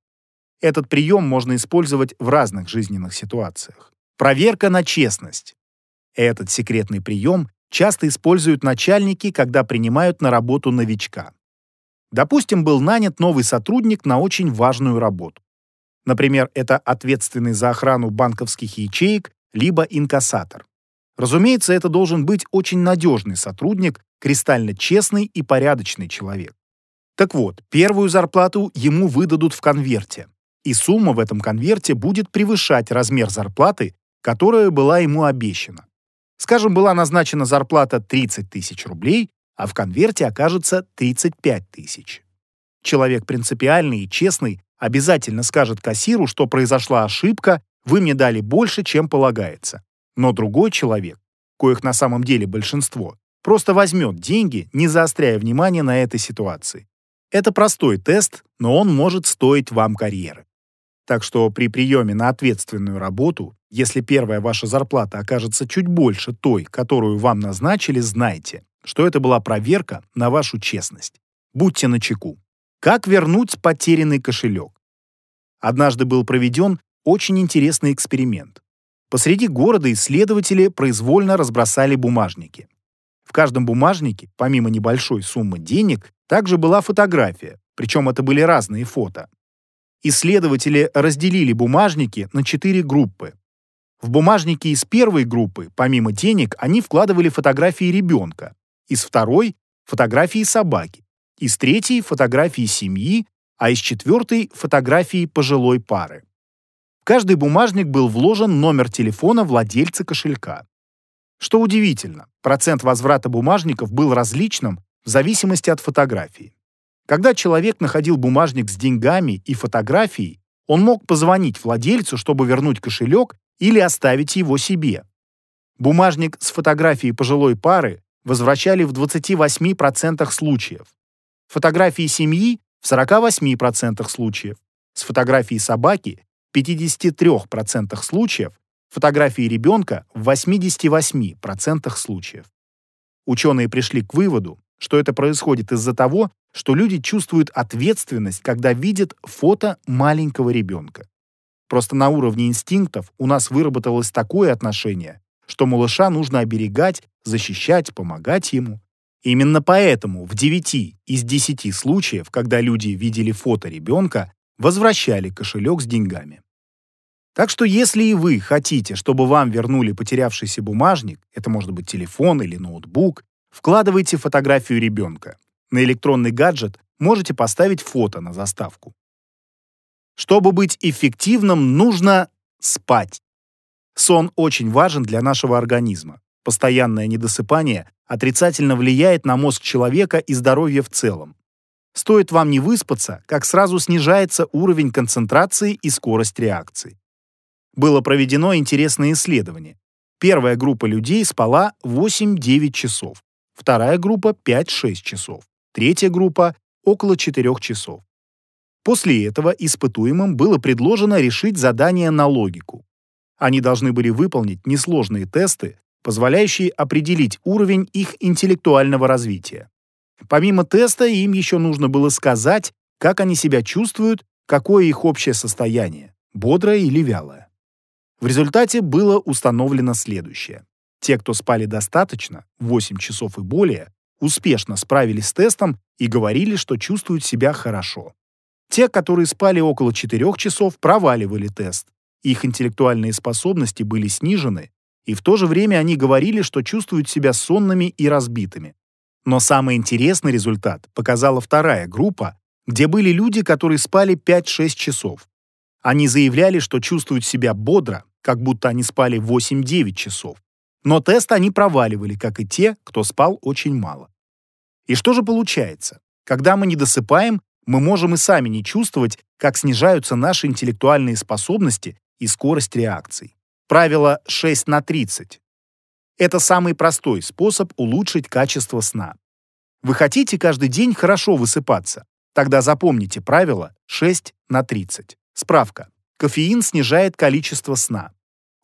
Этот прием можно использовать в разных жизненных ситуациях. Проверка на честность. Этот секретный прием часто используют начальники, когда принимают на работу новичка. Допустим, был нанят новый сотрудник на очень важную работу. Например, это ответственный за охрану банковских ячеек, либо инкассатор. Разумеется, это должен быть очень надежный сотрудник, кристально честный и порядочный человек. Так вот, первую зарплату ему выдадут в конверте, и сумма в этом конверте будет превышать размер зарплаты, которая была ему обещана. Скажем, была назначена зарплата 30 тысяч рублей, а в конверте окажется 35 тысяч. Человек принципиальный и честный обязательно скажет кассиру, что произошла ошибка, вы мне дали больше, чем полагается. Но другой человек, коих на самом деле большинство, просто возьмет деньги, не заостряя внимание на этой ситуации. Это простой тест, но он может стоить вам карьеры. Так что при приеме на ответственную работу, если первая ваша зарплата окажется чуть больше той, которую вам назначили, знайте, что это была проверка на вашу честность. Будьте начеку. Как вернуть потерянный кошелек? Однажды был проведен очень интересный эксперимент. Посреди города исследователи произвольно разбросали бумажники. В каждом бумажнике, помимо небольшой суммы денег, также была фотография, причем это были разные фото. Исследователи разделили бумажники на четыре группы. В бумажники из первой группы, помимо денег, они вкладывали фотографии ребенка, из второй — фотографии собаки, из третьей — фотографии семьи, а из четвертой — фотографии пожилой пары. В каждый бумажник был вложен номер телефона владельца кошелька. Что удивительно, процент возврата бумажников был различным в зависимости от фотографии. Когда человек находил бумажник с деньгами и фотографией, он мог позвонить владельцу, чтобы вернуть кошелек или оставить его себе. Бумажник с фотографией пожилой пары возвращали в 28% случаев. Фотографии семьи в 48% случаев. С фотографией собаки в 53% случаев. Фотографии ребенка в 88% случаев. Ученые пришли к выводу, что это происходит из-за того, что люди чувствуют ответственность, когда видят фото маленького ребенка. Просто на уровне инстинктов у нас выработалось такое отношение, что малыша нужно оберегать, защищать, помогать ему. Именно поэтому в 9 из 10 случаев, когда люди видели фото ребенка, возвращали кошелек с деньгами. Так что если и вы хотите, чтобы вам вернули потерявшийся бумажник, это может быть телефон или ноутбук, вкладывайте фотографию ребенка. На электронный гаджет можете поставить фото на заставку. Чтобы быть эффективным, нужно спать. Сон очень важен для нашего организма. Постоянное недосыпание отрицательно влияет на мозг человека и здоровье в целом. Стоит вам не выспаться, как сразу снижается уровень концентрации и скорость реакции. Было проведено интересное исследование. Первая группа людей спала 8-9 часов, вторая группа 5-6 часов, третья группа — около 4 часов. После этого испытуемым было предложено решить задание на логику. Они должны были выполнить несложные тесты, позволяющие определить уровень их интеллектуального развития. Помимо теста им еще нужно было сказать, как они себя чувствуют, какое их общее состояние – бодрое или вялое. В результате было установлено следующее. Те, кто спали достаточно, 8 часов и более, успешно справились с тестом и говорили, что чувствуют себя хорошо. Те, которые спали около 4 часов, проваливали тест. Их интеллектуальные способности были снижены, и в то же время они говорили, что чувствуют себя сонными и разбитыми. Но самый интересный результат показала вторая группа, где были люди, которые спали 5-6 часов. Они заявляли, что чувствуют себя бодро, как будто они спали 8-9 часов. Но тест они проваливали, как и те, кто спал очень мало. И что же получается? Когда мы не досыпаем, мы можем и сами не чувствовать, как снижаются наши интеллектуальные способности и скорость реакций. Правило 6 на 30. Это самый простой способ улучшить качество сна. Вы хотите каждый день хорошо высыпаться? Тогда запомните правило 6 на 30. Справка. Кофеин снижает количество сна.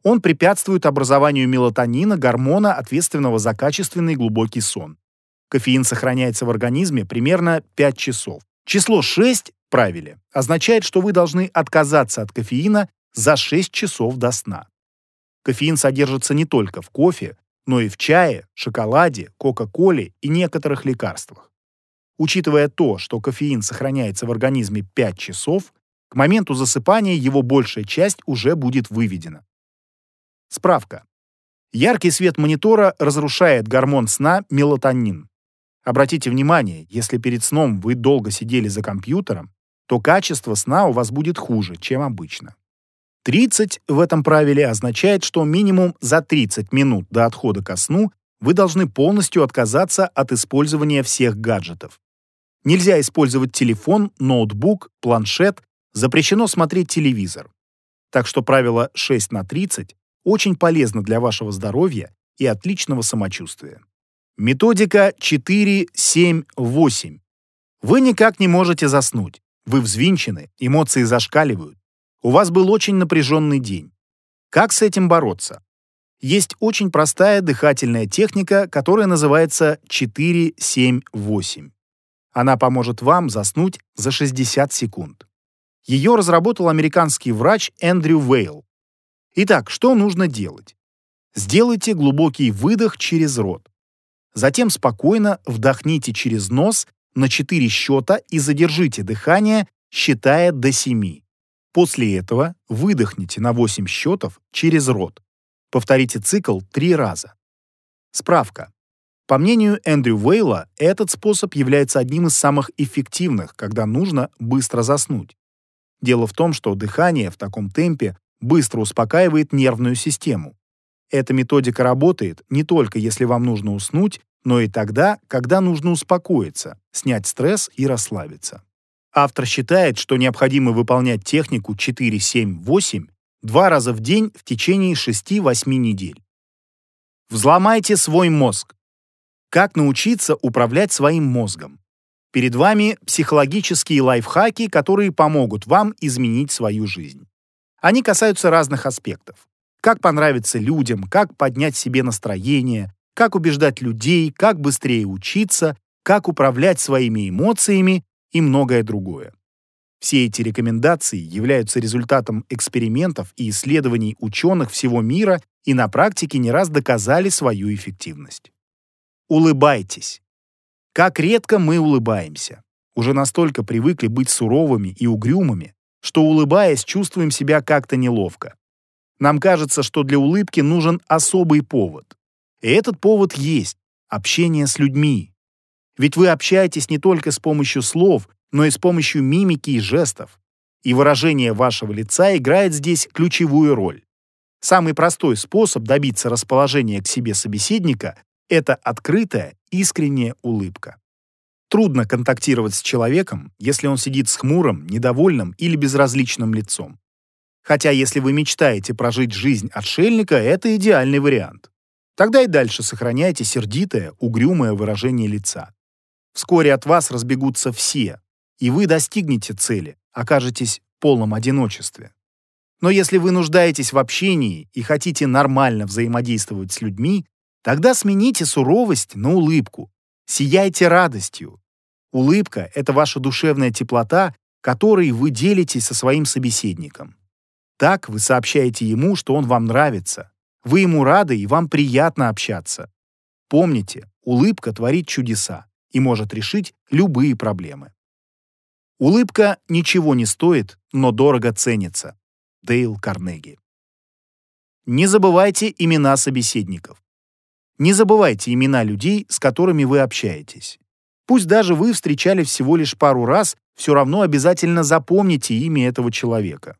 Он препятствует образованию мелатонина, гормона, ответственного за качественный глубокий сон. Кофеин сохраняется в организме примерно 5 часов. Число 6 в правиле означает, что вы должны отказаться от кофеина за 6 часов до сна. Кофеин содержится не только в кофе, но и в чае, шоколаде, кока-коле и некоторых лекарствах. Учитывая то, что кофеин сохраняется в организме 5 часов, к моменту засыпания его большая часть уже будет выведена. Справка. Яркий свет монитора разрушает гормон сна мелатонин. Обратите внимание, если перед сном вы долго сидели за компьютером, то качество сна у вас будет хуже, чем обычно. 30 в этом правиле означает, что минимум за 30 минут до отхода ко сну вы должны полностью отказаться от использования всех гаджетов. Нельзя использовать телефон, ноутбук, планшет, запрещено смотреть телевизор. Так что правило 6 на 30 очень полезно для вашего здоровья и отличного самочувствия. Методика 4-7-8. Вы никак не можете заснуть. Вы взвинчены, эмоции зашкаливают. У вас был очень напряженный день. Как с этим бороться? Есть очень простая дыхательная техника, которая называется 4-7-8. Она поможет вам заснуть за 60 секунд. Ее разработал американский врач Эндрю Вейл. Итак, что нужно делать? Сделайте глубокий выдох через рот. Затем спокойно вдохните через нос на 4 счета и задержите дыхание, считая до 7. После этого выдохните на 8 счетов через рот. Повторите цикл 3 раза. Справка. По мнению Эндрю Вейла, этот способ является одним из самых эффективных, когда нужно быстро заснуть. Дело в том, что дыхание в таком темпе быстро успокаивает нервную систему. Эта методика работает не только если вам нужно уснуть, но и тогда, когда нужно успокоиться, снять стресс и расслабиться. Автор считает, что необходимо выполнять технику 4-7-8 два раза в день в течение 6-8 недель. Взломайте свой мозг. Как научиться управлять своим мозгом? Перед вами психологические лайфхаки, которые помогут вам изменить свою жизнь. Они касаются разных аспектов. Как понравиться людям, как поднять себе настроение, как убеждать людей, как быстрее учиться, как управлять своими эмоциями и многое другое. Все эти рекомендации являются результатом экспериментов и исследований ученых всего мира и на практике не раз доказали свою эффективность. Улыбайтесь. Как редко мы улыбаемся. Уже настолько привыкли быть суровыми и угрюмыми, что, улыбаясь, чувствуем себя как-то неловко. Нам кажется, что для улыбки нужен особый повод. И этот повод есть — общение с людьми, ведь вы общаетесь не только с помощью слов, но и с помощью мимики и жестов. И выражение вашего лица играет здесь ключевую роль. Самый простой способ добиться расположения к себе собеседника – это открытая, искренняя улыбка. Трудно контактировать с человеком, если он сидит с хмурым, недовольным или безразличным лицом. Хотя если вы мечтаете прожить жизнь отшельника, это идеальный вариант. Тогда и дальше сохраняйте сердитое, угрюмое выражение лица. Вскоре от вас разбегутся все, и вы достигнете цели, окажетесь в полном одиночестве. Но если вы нуждаетесь в общении и хотите нормально взаимодействовать с людьми, тогда смените суровость на улыбку. Сияйте радостью. Улыбка — это ваша душевная теплота, которой вы делитесь со своим собеседником. Так вы сообщаете ему, что он вам нравится. Вы ему рады и вам приятно общаться. Помните, улыбка творит чудеса и может решить любые проблемы. Улыбка ничего не стоит, но дорого ценится. Дейл Карнеги. Не забывайте имена собеседников. Не забывайте имена людей, с которыми вы общаетесь. Пусть даже вы встречали всего лишь пару раз, все равно обязательно запомните имя этого человека.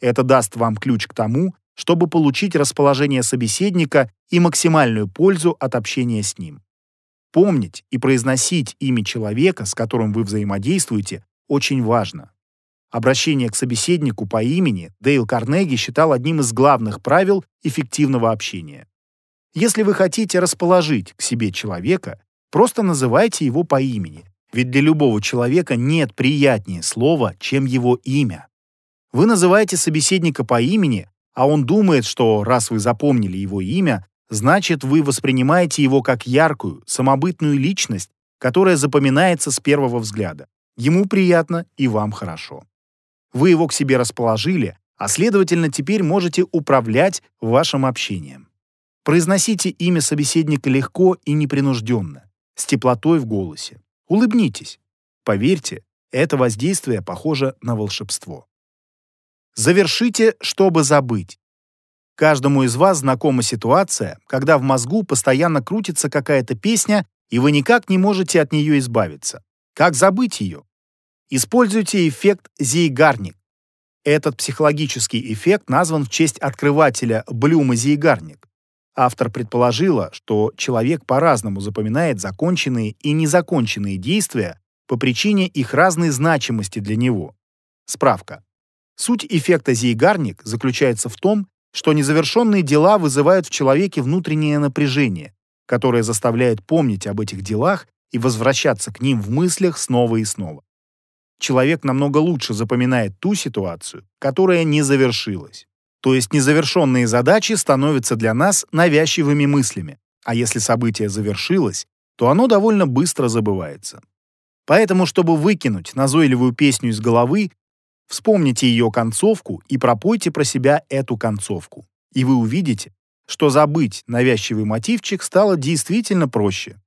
Это даст вам ключ к тому, чтобы получить расположение собеседника и максимальную пользу от общения с ним. Помнить и произносить имя человека, с которым вы взаимодействуете, очень важно. Обращение к собеседнику по имени Дейл Карнеги считал одним из главных правил эффективного общения. Если вы хотите расположить к себе человека, просто называйте его по имени, ведь для любого человека нет приятнее слова, чем его имя. Вы называете собеседника по имени, а он думает, что раз вы запомнили его имя, значит, вы воспринимаете его как яркую, самобытную личность, которая запоминается с первого взгляда. Ему приятно и вам хорошо. Вы его к себе расположили, а следовательно, теперь можете управлять вашим общением. Произносите имя собеседника легко и непринужденно, с теплотой в голосе. Улыбнитесь. Поверьте, это воздействие похоже на волшебство. Завершите, чтобы забыть. Каждому из вас знакома ситуация, когда в мозгу постоянно крутится какая-то песня, и вы никак не можете от нее избавиться. Как забыть ее? Используйте эффект Зейгарник. Этот психологический эффект назван в честь открывателя Блюма Зейгарник. Автор предположила, что человек по-разному запоминает законченные и незаконченные действия по причине их разной значимости для него. Справка. Суть эффекта Зейгарник заключается в том, что незавершенные дела вызывают в человеке внутреннее напряжение, которое заставляет помнить об этих делах и возвращаться к ним в мыслях снова и снова. Человек намного лучше запоминает ту ситуацию, которая не завершилась. То есть незавершенные задачи становятся для нас навязчивыми мыслями, а если событие завершилось, то оно довольно быстро забывается. Поэтому, чтобы выкинуть назойливую песню из головы, Вспомните ее концовку и пропойте про себя эту концовку. И вы увидите, что забыть навязчивый мотивчик стало действительно проще.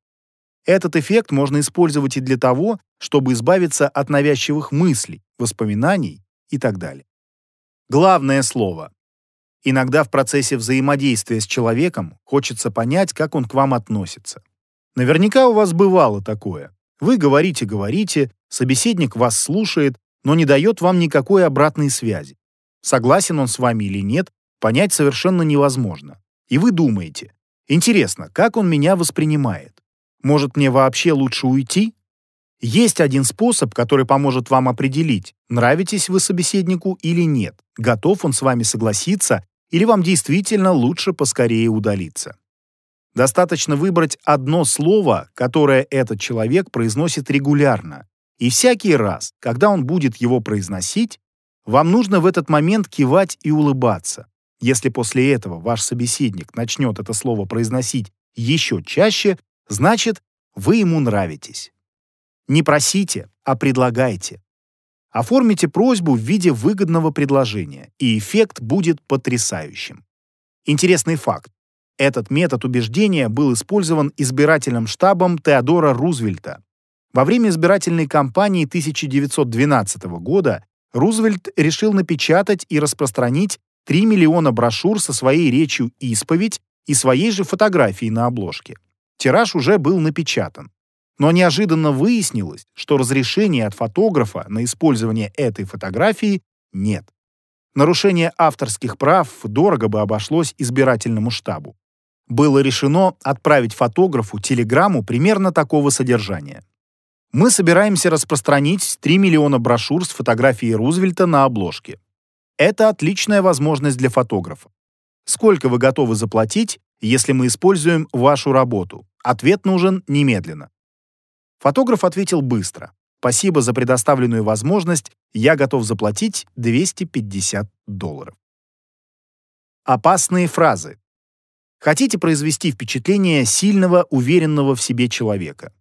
Этот эффект можно использовать и для того, чтобы избавиться от навязчивых мыслей, воспоминаний и так далее. Главное слово. Иногда в процессе взаимодействия с человеком хочется понять, как он к вам относится. Наверняка у вас бывало такое. Вы говорите-говорите, собеседник вас слушает, но не дает вам никакой обратной связи. Согласен он с вами или нет, понять совершенно невозможно. И вы думаете, интересно, как он меня воспринимает? Может, мне вообще лучше уйти? Есть один способ, который поможет вам определить, нравитесь вы собеседнику или нет, готов он с вами согласиться или вам действительно лучше поскорее удалиться. Достаточно выбрать одно слово, которое этот человек произносит регулярно, и всякий раз, когда он будет его произносить, вам нужно в этот момент кивать и улыбаться. Если после этого ваш собеседник начнет это слово произносить еще чаще, значит, вы ему нравитесь. Не просите, а предлагайте. Оформите просьбу в виде выгодного предложения, и эффект будет потрясающим. Интересный факт. Этот метод убеждения был использован избирательным штабом Теодора Рузвельта. Во время избирательной кампании 1912 года Рузвельт решил напечатать и распространить 3 миллиона брошюр со своей речью «Исповедь» и своей же фотографией на обложке. Тираж уже был напечатан. Но неожиданно выяснилось, что разрешения от фотографа на использование этой фотографии нет. Нарушение авторских прав дорого бы обошлось избирательному штабу. Было решено отправить фотографу телеграмму примерно такого содержания. Мы собираемся распространить 3 миллиона брошюр с фотографией Рузвельта на обложке. Это отличная возможность для фотографа. Сколько вы готовы заплатить, если мы используем вашу работу? Ответ нужен немедленно. Фотограф ответил быстро. Спасибо за предоставленную возможность, я готов заплатить 250 долларов. Опасные фразы. Хотите произвести впечатление сильного, уверенного в себе человека?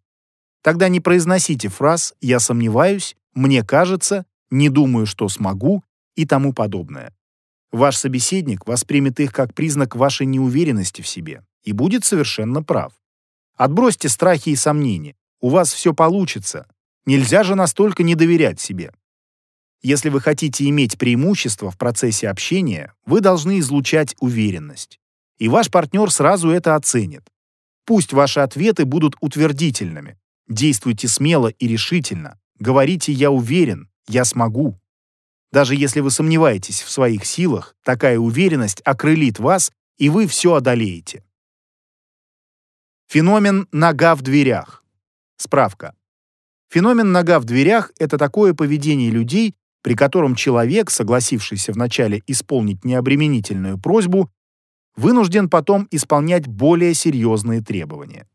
Тогда не произносите фраз «я сомневаюсь», «мне кажется», «не думаю, что смогу» и тому подобное. Ваш собеседник воспримет их как признак вашей неуверенности в себе и будет совершенно прав. Отбросьте страхи и сомнения. У вас все получится. Нельзя же настолько не доверять себе. Если вы хотите иметь преимущество в процессе общения, вы должны излучать уверенность. И ваш партнер сразу это оценит. Пусть ваши ответы будут утвердительными. Действуйте смело и решительно. Говорите «я уверен», «я смогу». Даже если вы сомневаетесь в своих силах, такая уверенность окрылит вас, и вы все одолеете. Феномен «нога в дверях». Справка. Феномен «нога в дверях» — это такое поведение людей, при котором человек, согласившийся вначале исполнить необременительную просьбу, вынужден потом исполнять более серьезные требования.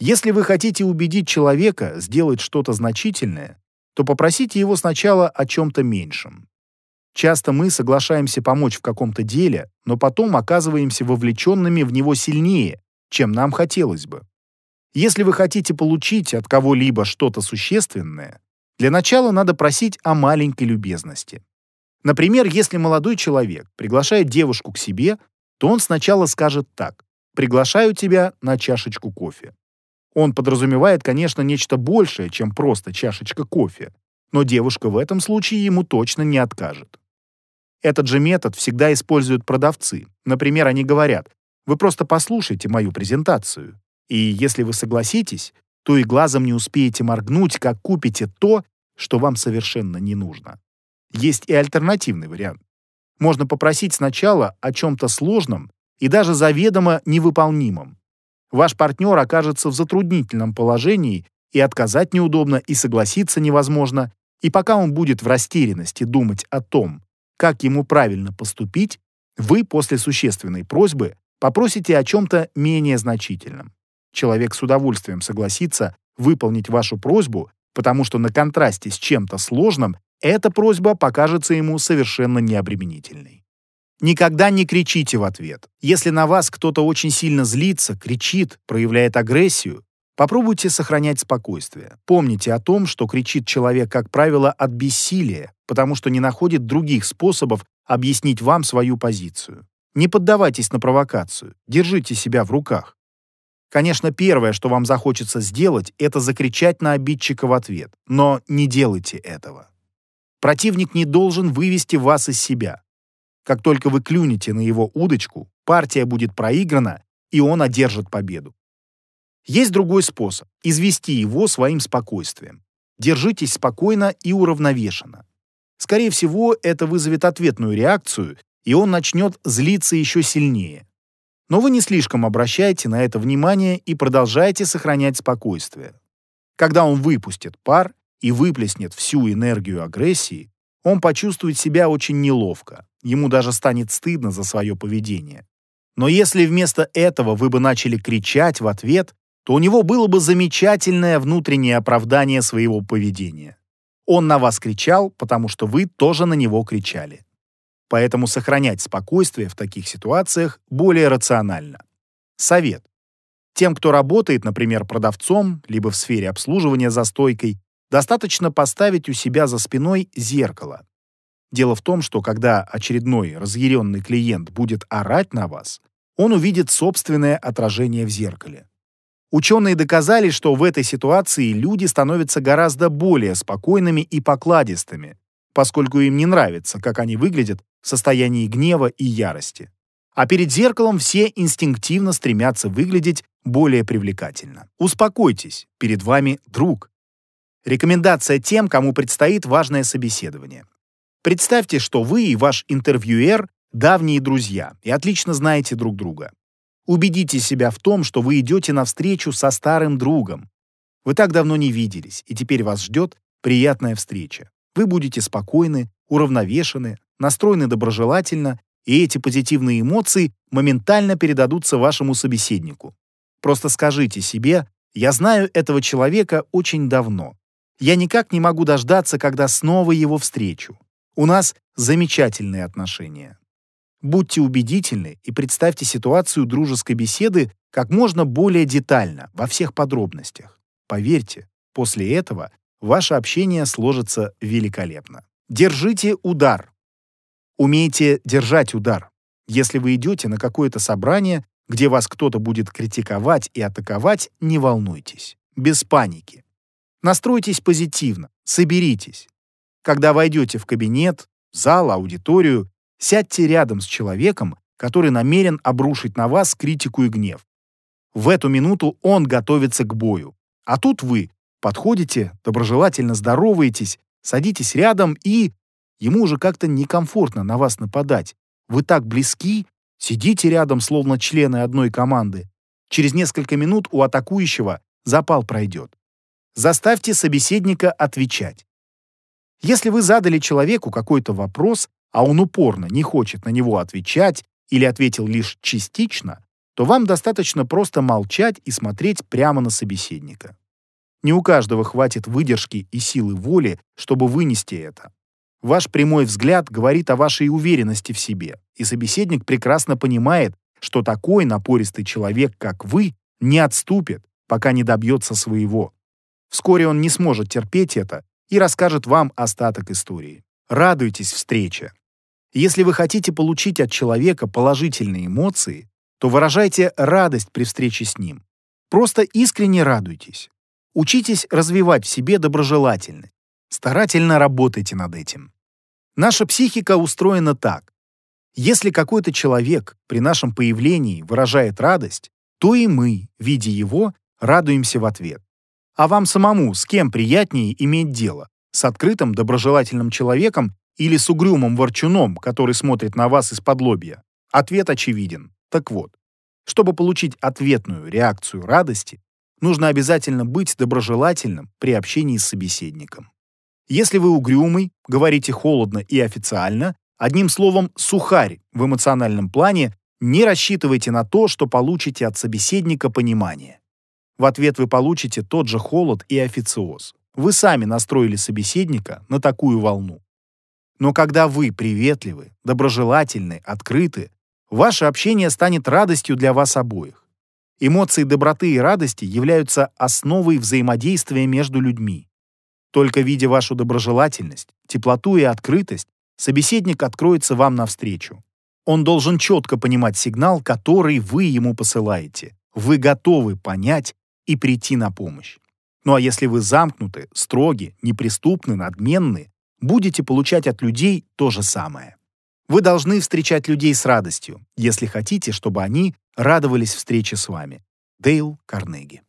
Если вы хотите убедить человека сделать что-то значительное, то попросите его сначала о чем-то меньшем. Часто мы соглашаемся помочь в каком-то деле, но потом оказываемся вовлеченными в него сильнее, чем нам хотелось бы. Если вы хотите получить от кого-либо что-то существенное, для начала надо просить о маленькой любезности. Например, если молодой человек приглашает девушку к себе, то он сначала скажет так «приглашаю тебя на чашечку кофе». Он подразумевает, конечно, нечто большее, чем просто чашечка кофе, но девушка в этом случае ему точно не откажет. Этот же метод всегда используют продавцы. Например, они говорят «Вы просто послушайте мою презентацию». И если вы согласитесь, то и глазом не успеете моргнуть, как купите то, что вам совершенно не нужно. Есть и альтернативный вариант. Можно попросить сначала о чем-то сложном и даже заведомо невыполнимом. Ваш партнер окажется в затруднительном положении, и отказать неудобно, и согласиться невозможно, и пока он будет в растерянности думать о том, как ему правильно поступить, вы после существенной просьбы попросите о чем-то менее значительном. Человек с удовольствием согласится выполнить вашу просьбу, потому что на контрасте с чем-то сложным эта просьба покажется ему совершенно необременительной. Никогда не кричите в ответ. Если на вас кто-то очень сильно злится, кричит, проявляет агрессию, попробуйте сохранять спокойствие. Помните о том, что кричит человек, как правило, от бессилия, потому что не находит других способов объяснить вам свою позицию. Не поддавайтесь на провокацию, держите себя в руках. Конечно, первое, что вам захочется сделать, это закричать на обидчика в ответ. Но не делайте этого. Противник не должен вывести вас из себя. Как только вы клюнете на его удочку, партия будет проиграна, и он одержит победу. Есть другой способ – извести его своим спокойствием. Держитесь спокойно и уравновешенно. Скорее всего, это вызовет ответную реакцию, и он начнет злиться еще сильнее. Но вы не слишком обращаете на это внимание и продолжаете сохранять спокойствие. Когда он выпустит пар и выплеснет всю энергию агрессии, он почувствует себя очень неловко, ему даже станет стыдно за свое поведение. Но если вместо этого вы бы начали кричать в ответ, то у него было бы замечательное внутреннее оправдание своего поведения. Он на вас кричал, потому что вы тоже на него кричали. Поэтому сохранять спокойствие в таких ситуациях более рационально. Совет. Тем, кто работает, например, продавцом, либо в сфере обслуживания за стойкой, достаточно поставить у себя за спиной зеркало. Дело в том, что когда очередной разъяренный клиент будет орать на вас, он увидит собственное отражение в зеркале. Ученые доказали, что в этой ситуации люди становятся гораздо более спокойными и покладистыми, поскольку им не нравится, как они выглядят в состоянии гнева и ярости. А перед зеркалом все инстинктивно стремятся выглядеть более привлекательно. Успокойтесь, перед вами друг. Рекомендация тем, кому предстоит важное собеседование. Представьте, что вы и ваш интервьюер – давние друзья и отлично знаете друг друга. Убедите себя в том, что вы идете навстречу со старым другом. Вы так давно не виделись, и теперь вас ждет приятная встреча. Вы будете спокойны, уравновешены, настроены доброжелательно, и эти позитивные эмоции моментально передадутся вашему собеседнику. Просто скажите себе «Я знаю этого человека очень давно. Я никак не могу дождаться, когда снова его встречу. У нас замечательные отношения. Будьте убедительны и представьте ситуацию дружеской беседы как можно более детально, во всех подробностях. Поверьте, после этого ваше общение сложится великолепно. Держите удар. Умейте держать удар. Если вы идете на какое-то собрание, где вас кто-то будет критиковать и атаковать, не волнуйтесь. Без паники. Настройтесь позитивно, соберитесь. Когда войдете в кабинет, зал, аудиторию, сядьте рядом с человеком, который намерен обрушить на вас критику и гнев. В эту минуту он готовится к бою. А тут вы подходите, доброжелательно здороваетесь, садитесь рядом и... Ему уже как-то некомфортно на вас нападать. Вы так близки, сидите рядом, словно члены одной команды. Через несколько минут у атакующего запал пройдет. Заставьте собеседника отвечать. Если вы задали человеку какой-то вопрос, а он упорно не хочет на него отвечать или ответил лишь частично, то вам достаточно просто молчать и смотреть прямо на собеседника. Не у каждого хватит выдержки и силы воли, чтобы вынести это. Ваш прямой взгляд говорит о вашей уверенности в себе, и собеседник прекрасно понимает, что такой напористый человек, как вы, не отступит, пока не добьется своего. Вскоре он не сможет терпеть это и расскажет вам остаток истории. Радуйтесь встрече. Если вы хотите получить от человека положительные эмоции, то выражайте радость при встрече с ним. Просто искренне радуйтесь. Учитесь развивать в себе доброжелательность. Старательно работайте над этим. Наша психика устроена так. Если какой-то человек при нашем появлении выражает радость, то и мы, видя его, радуемся в ответ. А вам самому с кем приятнее иметь дело? С открытым, доброжелательным человеком или с угрюмым ворчуном, который смотрит на вас из-под лобья? Ответ очевиден. Так вот, чтобы получить ответную реакцию радости, нужно обязательно быть доброжелательным при общении с собеседником. Если вы угрюмый, говорите холодно и официально, одним словом, сухарь в эмоциональном плане, не рассчитывайте на то, что получите от собеседника понимание. В ответ вы получите тот же холод и официоз. Вы сами настроили собеседника на такую волну. Но когда вы приветливы, доброжелательны, открыты, ваше общение станет радостью для вас обоих. Эмоции доброты и радости являются основой взаимодействия между людьми. Только видя вашу доброжелательность, теплоту и открытость, собеседник откроется вам навстречу. Он должен четко понимать сигнал, который вы ему посылаете. Вы готовы понять и прийти на помощь. Ну а если вы замкнуты, строги, неприступны, надменны, будете получать от людей то же самое. Вы должны встречать людей с радостью, если хотите, чтобы они радовались встрече с вами. Дейл Карнеги